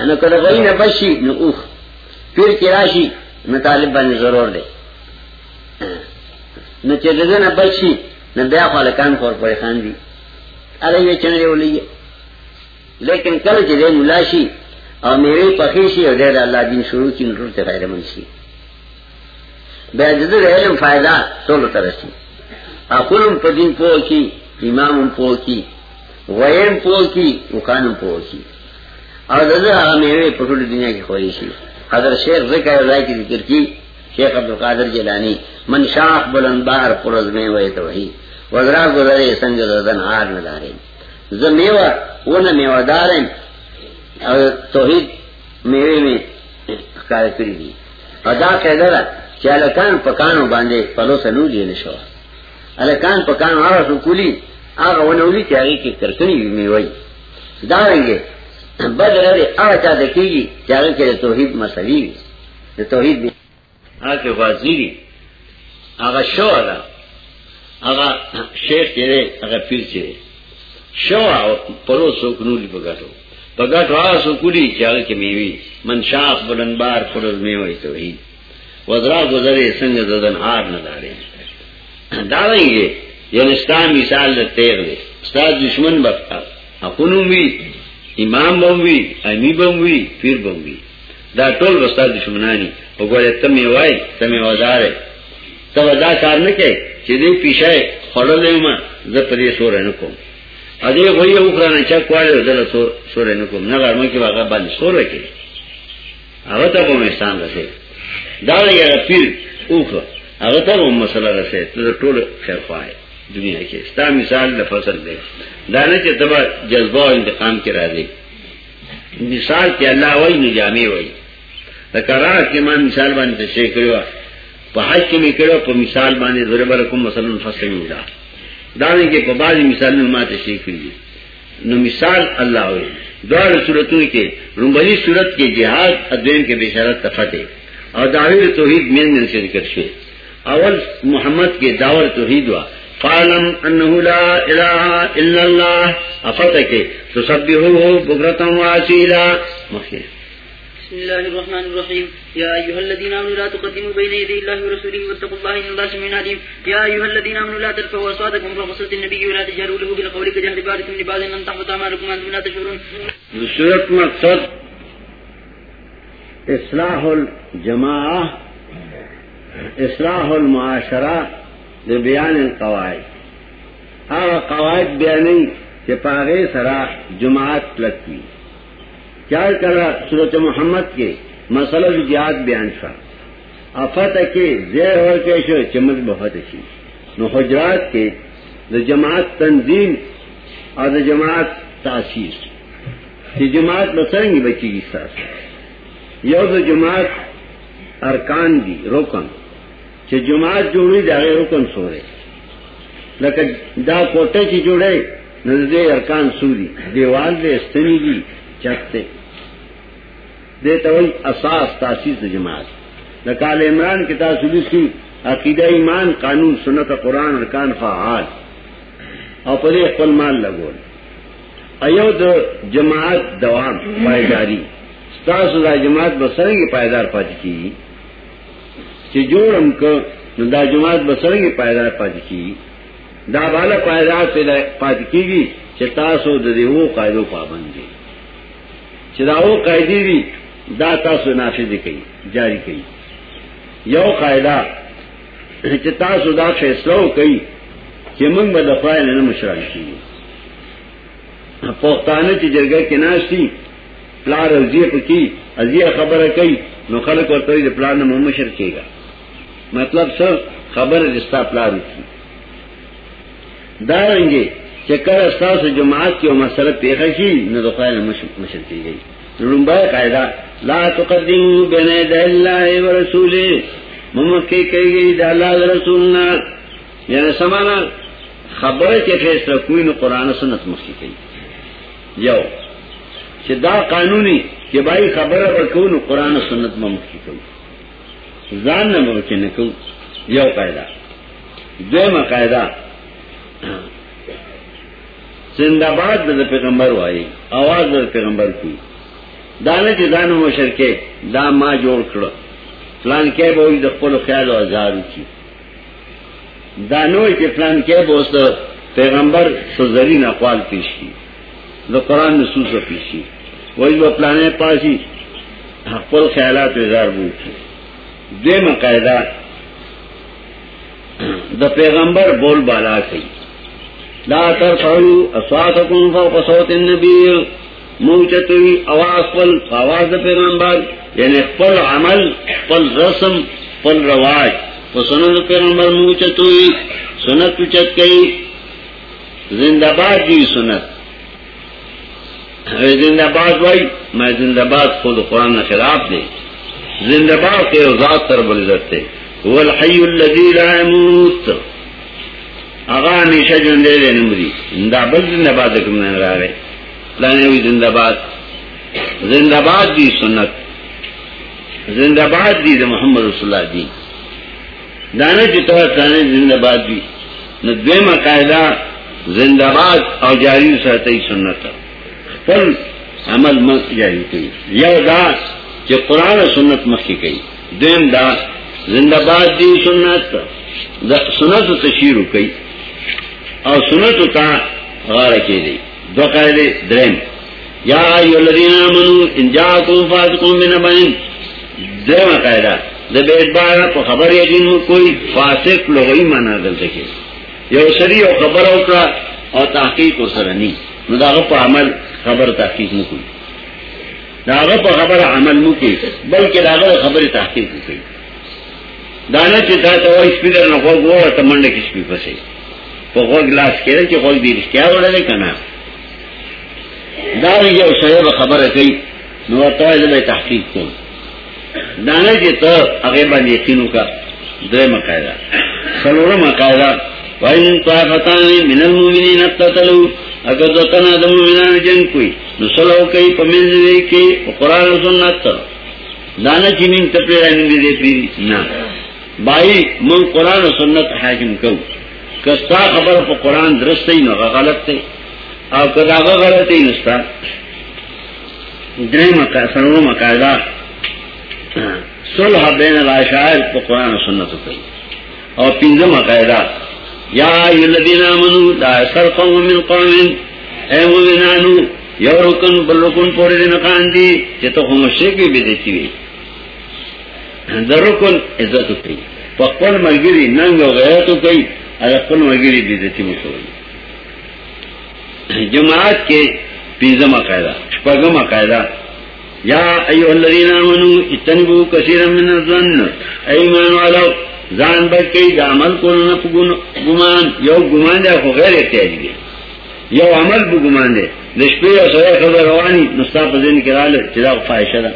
نہ کدی غیر نہ بشی نہ اوخ۔ پھر کی راشی، نہ طالب بن ضرور دے۔ نہ چلے نہ بچی نہ بیا خالقان خور پریشان دی ارے یہ چنرے بولی لیکن کل چلے ملاشی اور میرے پخیشی اور دیر اللہ دین شروع کی نٹور سے غیر منشی بے علم فائدہ سولو ترسی اقلم پدین پو کی امام پو کی ویم پو کی وکانم پو کی اور دادا میرے پٹولی دنیا کی خواہشی حضرت شیخ ذکر اللہ کی ذکر کی شیخ عبد القادر جیلانی، من شاخ بلند بار پرز میں وے تو وہی وزرا گزرے سنگ زدن ہار نہ دارے زمیوا وہ نہ میوا دار اور توحید میوے میں کار کری دی۔ ادا کہ ذرا چالکان پکانو باندھے پلو سنو دی نشو الکان پکانو آ سو کلی آگا ونولی چاہیے کہ کرکنی بھی میوئی۔ داریں گے، بدر آگا چاہتے کی گی چاہے کہ توحید مسئلی توحید بھی آگے وزیری آگا شو آگا آگا شیخ چرے آگا پیر چرے شو آگا پرو سوکنولی پگٹو پگٹو آگا سوکولی چاہے کہ میوی. من شاخ بلنبار فرز میوئی توحید. وزرا گزرے سنگ زدن آر نہ دارے ڈالیں گے یعنی ستا مثال دے تیر دے. ستا دشمن بکتا. اپنوں بھی، امام بموی امی بموی پیر بموی دا ټول وستا دشمنانی وګوره ته می وای، ته می وزاره. ته ودا کار نه کوي چې دې پیښه خړلې ما زه پرې سور نه کوم. ا دې وایي او کرانه چا کوړل دل سور سور نه کوم. نه غرمه کې واګه باندې سور کوي. هغه ته په مستان راځي دا یې پیر اوخه هغه ته هم مسله راځي ته ټول خیر خوای دنیا کې. ستا مثال د فصل دی. دا نه چې تبا جذبه او انتقام کې راځي مثال کې الله وایي نه جامې وایي دا قرار کې مثال باندې تشریح کړو په حج کې می کړو په مثال باندې ضرب لكم مثلا فصل مولا دا نه کې په بعضي مثالونو ما تشریح کړی. نو مثال الله وایي دوه صورتونو کې رومبلي صورت کې جهاد ادوین کې بشارت تفتح او دعوی توحید مین من سے ذکر شوه اول محمد کے دعوت توحید ہوا فعلم انه لا الہ الا اللہ افتک تسبحوه بکرتا واسیلا مخیر۔ بسم الله الرحمن الرحيم يا أيها الذين آمنوا لا تقدموا بين يدي الله ورسوله واتقوا الله إن الله سميع عليم يا أيها الذين آمنوا لا ترفعوا أصواتكم فوق صوت النبي ولا تجهروا له بالقول كجهر بعضكم لبعض أن تحبط أعمالكم وأنتم لا تشعرون. صورت مقصد اصلاح الجماعة اصلاح المعاشرة بیان القواعد. هغه قواعد بیانې چې پاغه سره جماعت لګي کیا کرا سورت محمد کې مسله جهاد بیان شو افات کې زیر ورکه شو چمز بہت شي نو حجرات کې د جماعت تنظیم او د جماعت تاسیس. چې جماعت لسنګي بچيږي تاسو یو د جماعت ارکان دي، رکن. چې جماعت جوړي دا رکن سورې لکه دا کوټه چې جوړه نو ارکان سوري دیوال دې استنی دي چته دې ته وایي اساس تاسیس د جماعت۔ لکه ال عمران کې تاسو لسی عقیده ایمان، قانون، سنت، قرآن، ارکان، فعال۔ او په دې خپل مال لګول ایو د جماعت دوام پایداری تاسو د جماعت بسرنګ پایدار پاتې کیږي چې جوړم کو دا جماعت بسرنګ پایدار پاتې کیږي دا بالا پایدار پیدا پاتې کیږي چې تاسو د دیو قاعدو پابند دي چې دا او قاعده دي دا تاسو نافذ کړئ جاری کړئ یو قاعده چې تاسو دا فیصله وکړئ چې موږ به د خدای نه مشران کیږو پښتانه چې جرګه کې ناشتي پلار ازیه پکې ازیه خبره کوي نو خلک ورته د پلان نه مشر کېږي مطلب څه خبره رستا پلان کی۔ دا رنګي چې کله تاسو جماعت کې مسله پیښه شي نو د خدای نه مشر کېږي لومبای قاعده لا تقدموا بين يدي الله ورسوله ممکه کوي د الله رسولنا۔ یعنی سمانا خبره چې فیصله کوي نو قران او سنت مخکې کوي یو چې دا قانوني چې بای خبره ورکو نو قران او سنت مخکې کوي زان نہ بچے نکو یو قاعدہ دو مقاعدہ زندہ باد بدل پیغمبر وائی آواز بدل پیغمبر کی دانے کے دان ہو شرکے دا ماں جوڑ کڑو پلان کے بوئی دقل خیال و ازار کی دانو کے پلان کے بوس پیغمبر سزری نقوال پیش کی دو قرآن نصوص پیش کی وہی وہ پلانے پاسی پل خیالات اظہار بوئی دے مقاعدہ دا پیغمبر بول بالا کئی لا ترفعو اصواتکم فوق صوت النبی. موچتوی آواز پل آواز دا پیغمبر یعنی پل عمل پل رسم پل رواج. سنت پیغمبر موچتوی سنت اچت کئی زندہ باد جی سنت. زندہ باد بھائی میں زندہ باد خود قرآن خلاف دے زندہ باد کے ذات تر بلزت تھے وہ الحی الذی لا يموت آغا ہمیشہ جندے دے نمری زندہ باد زندہ باد کم نہ رہا رہے۔ لانے ہوئی زندہ باد۔ زندہ باد دی سنت۔ زندہ باد دی دا محمد رسول اللہ دی۔ دانے کی طور دانے زندہ باد دی۔ نہ دویمہ قاعدہ، زندہ باد اور جاری سہتے سنت۔ پل عمل مت جاری کی یہ دا کہ قرآن سنت مکھی گئی دین دا زندہ باد دی سنت. دا سنت تشیر کئی. اور سنت تا غار کے دی. دو قاعدے درم یا ایو الذین آمنوا ان جاءکم فاسقون بنبأ درم قاعدہ د بیت بار په خبر یې کوئی فاسق لغوی معنا دلته کې یو سری او خبر او او تحقیق سره ني نو داغه په عمل خبر تحقیق نه کوي داغه په خبر عمل نه کوي بلکې داغه خبر تحقیق کوي دانه چې تا ته وایي سپیډر نه خو ګوره ته منډه کې سپی پسې په غوږ لاس کېږي چې غوږ دې رښتیا وړل کنه دا یو سره خبره کوي نو ته یې تحقیق کوي دانا جی تو اگے بند یقینوں کا دے مقاعدہ۔ سلور مقاعدہ۔ وَإِن طَائِفَتَانِ مِنَ الْمُؤْمِنِينَ اقْتَتَلُوا اگر دو تنا د مومنانو جنگ کوي نو سلو کوي په منځ دی قرآن او سنت دانا چینین تپلی رانی دی دی. پیری نا. بائی من قرآن و سنت حاکم کو کستا خبر په قرآن درست دی نو غلط دی او کداغه غلط دی نستا. درې مکا سنو مقاعدہ. صلح بین الاشاعر په قرآن و سنت کوي او پنځه قاعده یا ای الذین آمنو لا سرقوا من قوم. اے مومنانو، یو رکن بل رکن پورې دین کان دي چې ته هم شرک به بدعتي در رکن عزت کوي په خپل مرګري ننګ او غیرت کوي هغه خپل مرګري بدعتي مو کوي جماعت کې پنځه قاعده شپږم قاعده یا ایو الذین آمنو اتنبو کثیرا من الظن. ایمان زان بچ بچی د عمل کو نه ګمان یو گمان دے خو غیر احتیاجي دے۔ یو عمل به گمان دے۔ د شپې او سره خبر روانی مستاف ځین کړهاله چې دا فایشه ده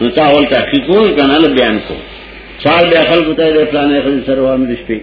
نو تا اول تحقیق وکړ کنه بیان کو سال بے خلکو ته د پلانې خل سره وامه د شپې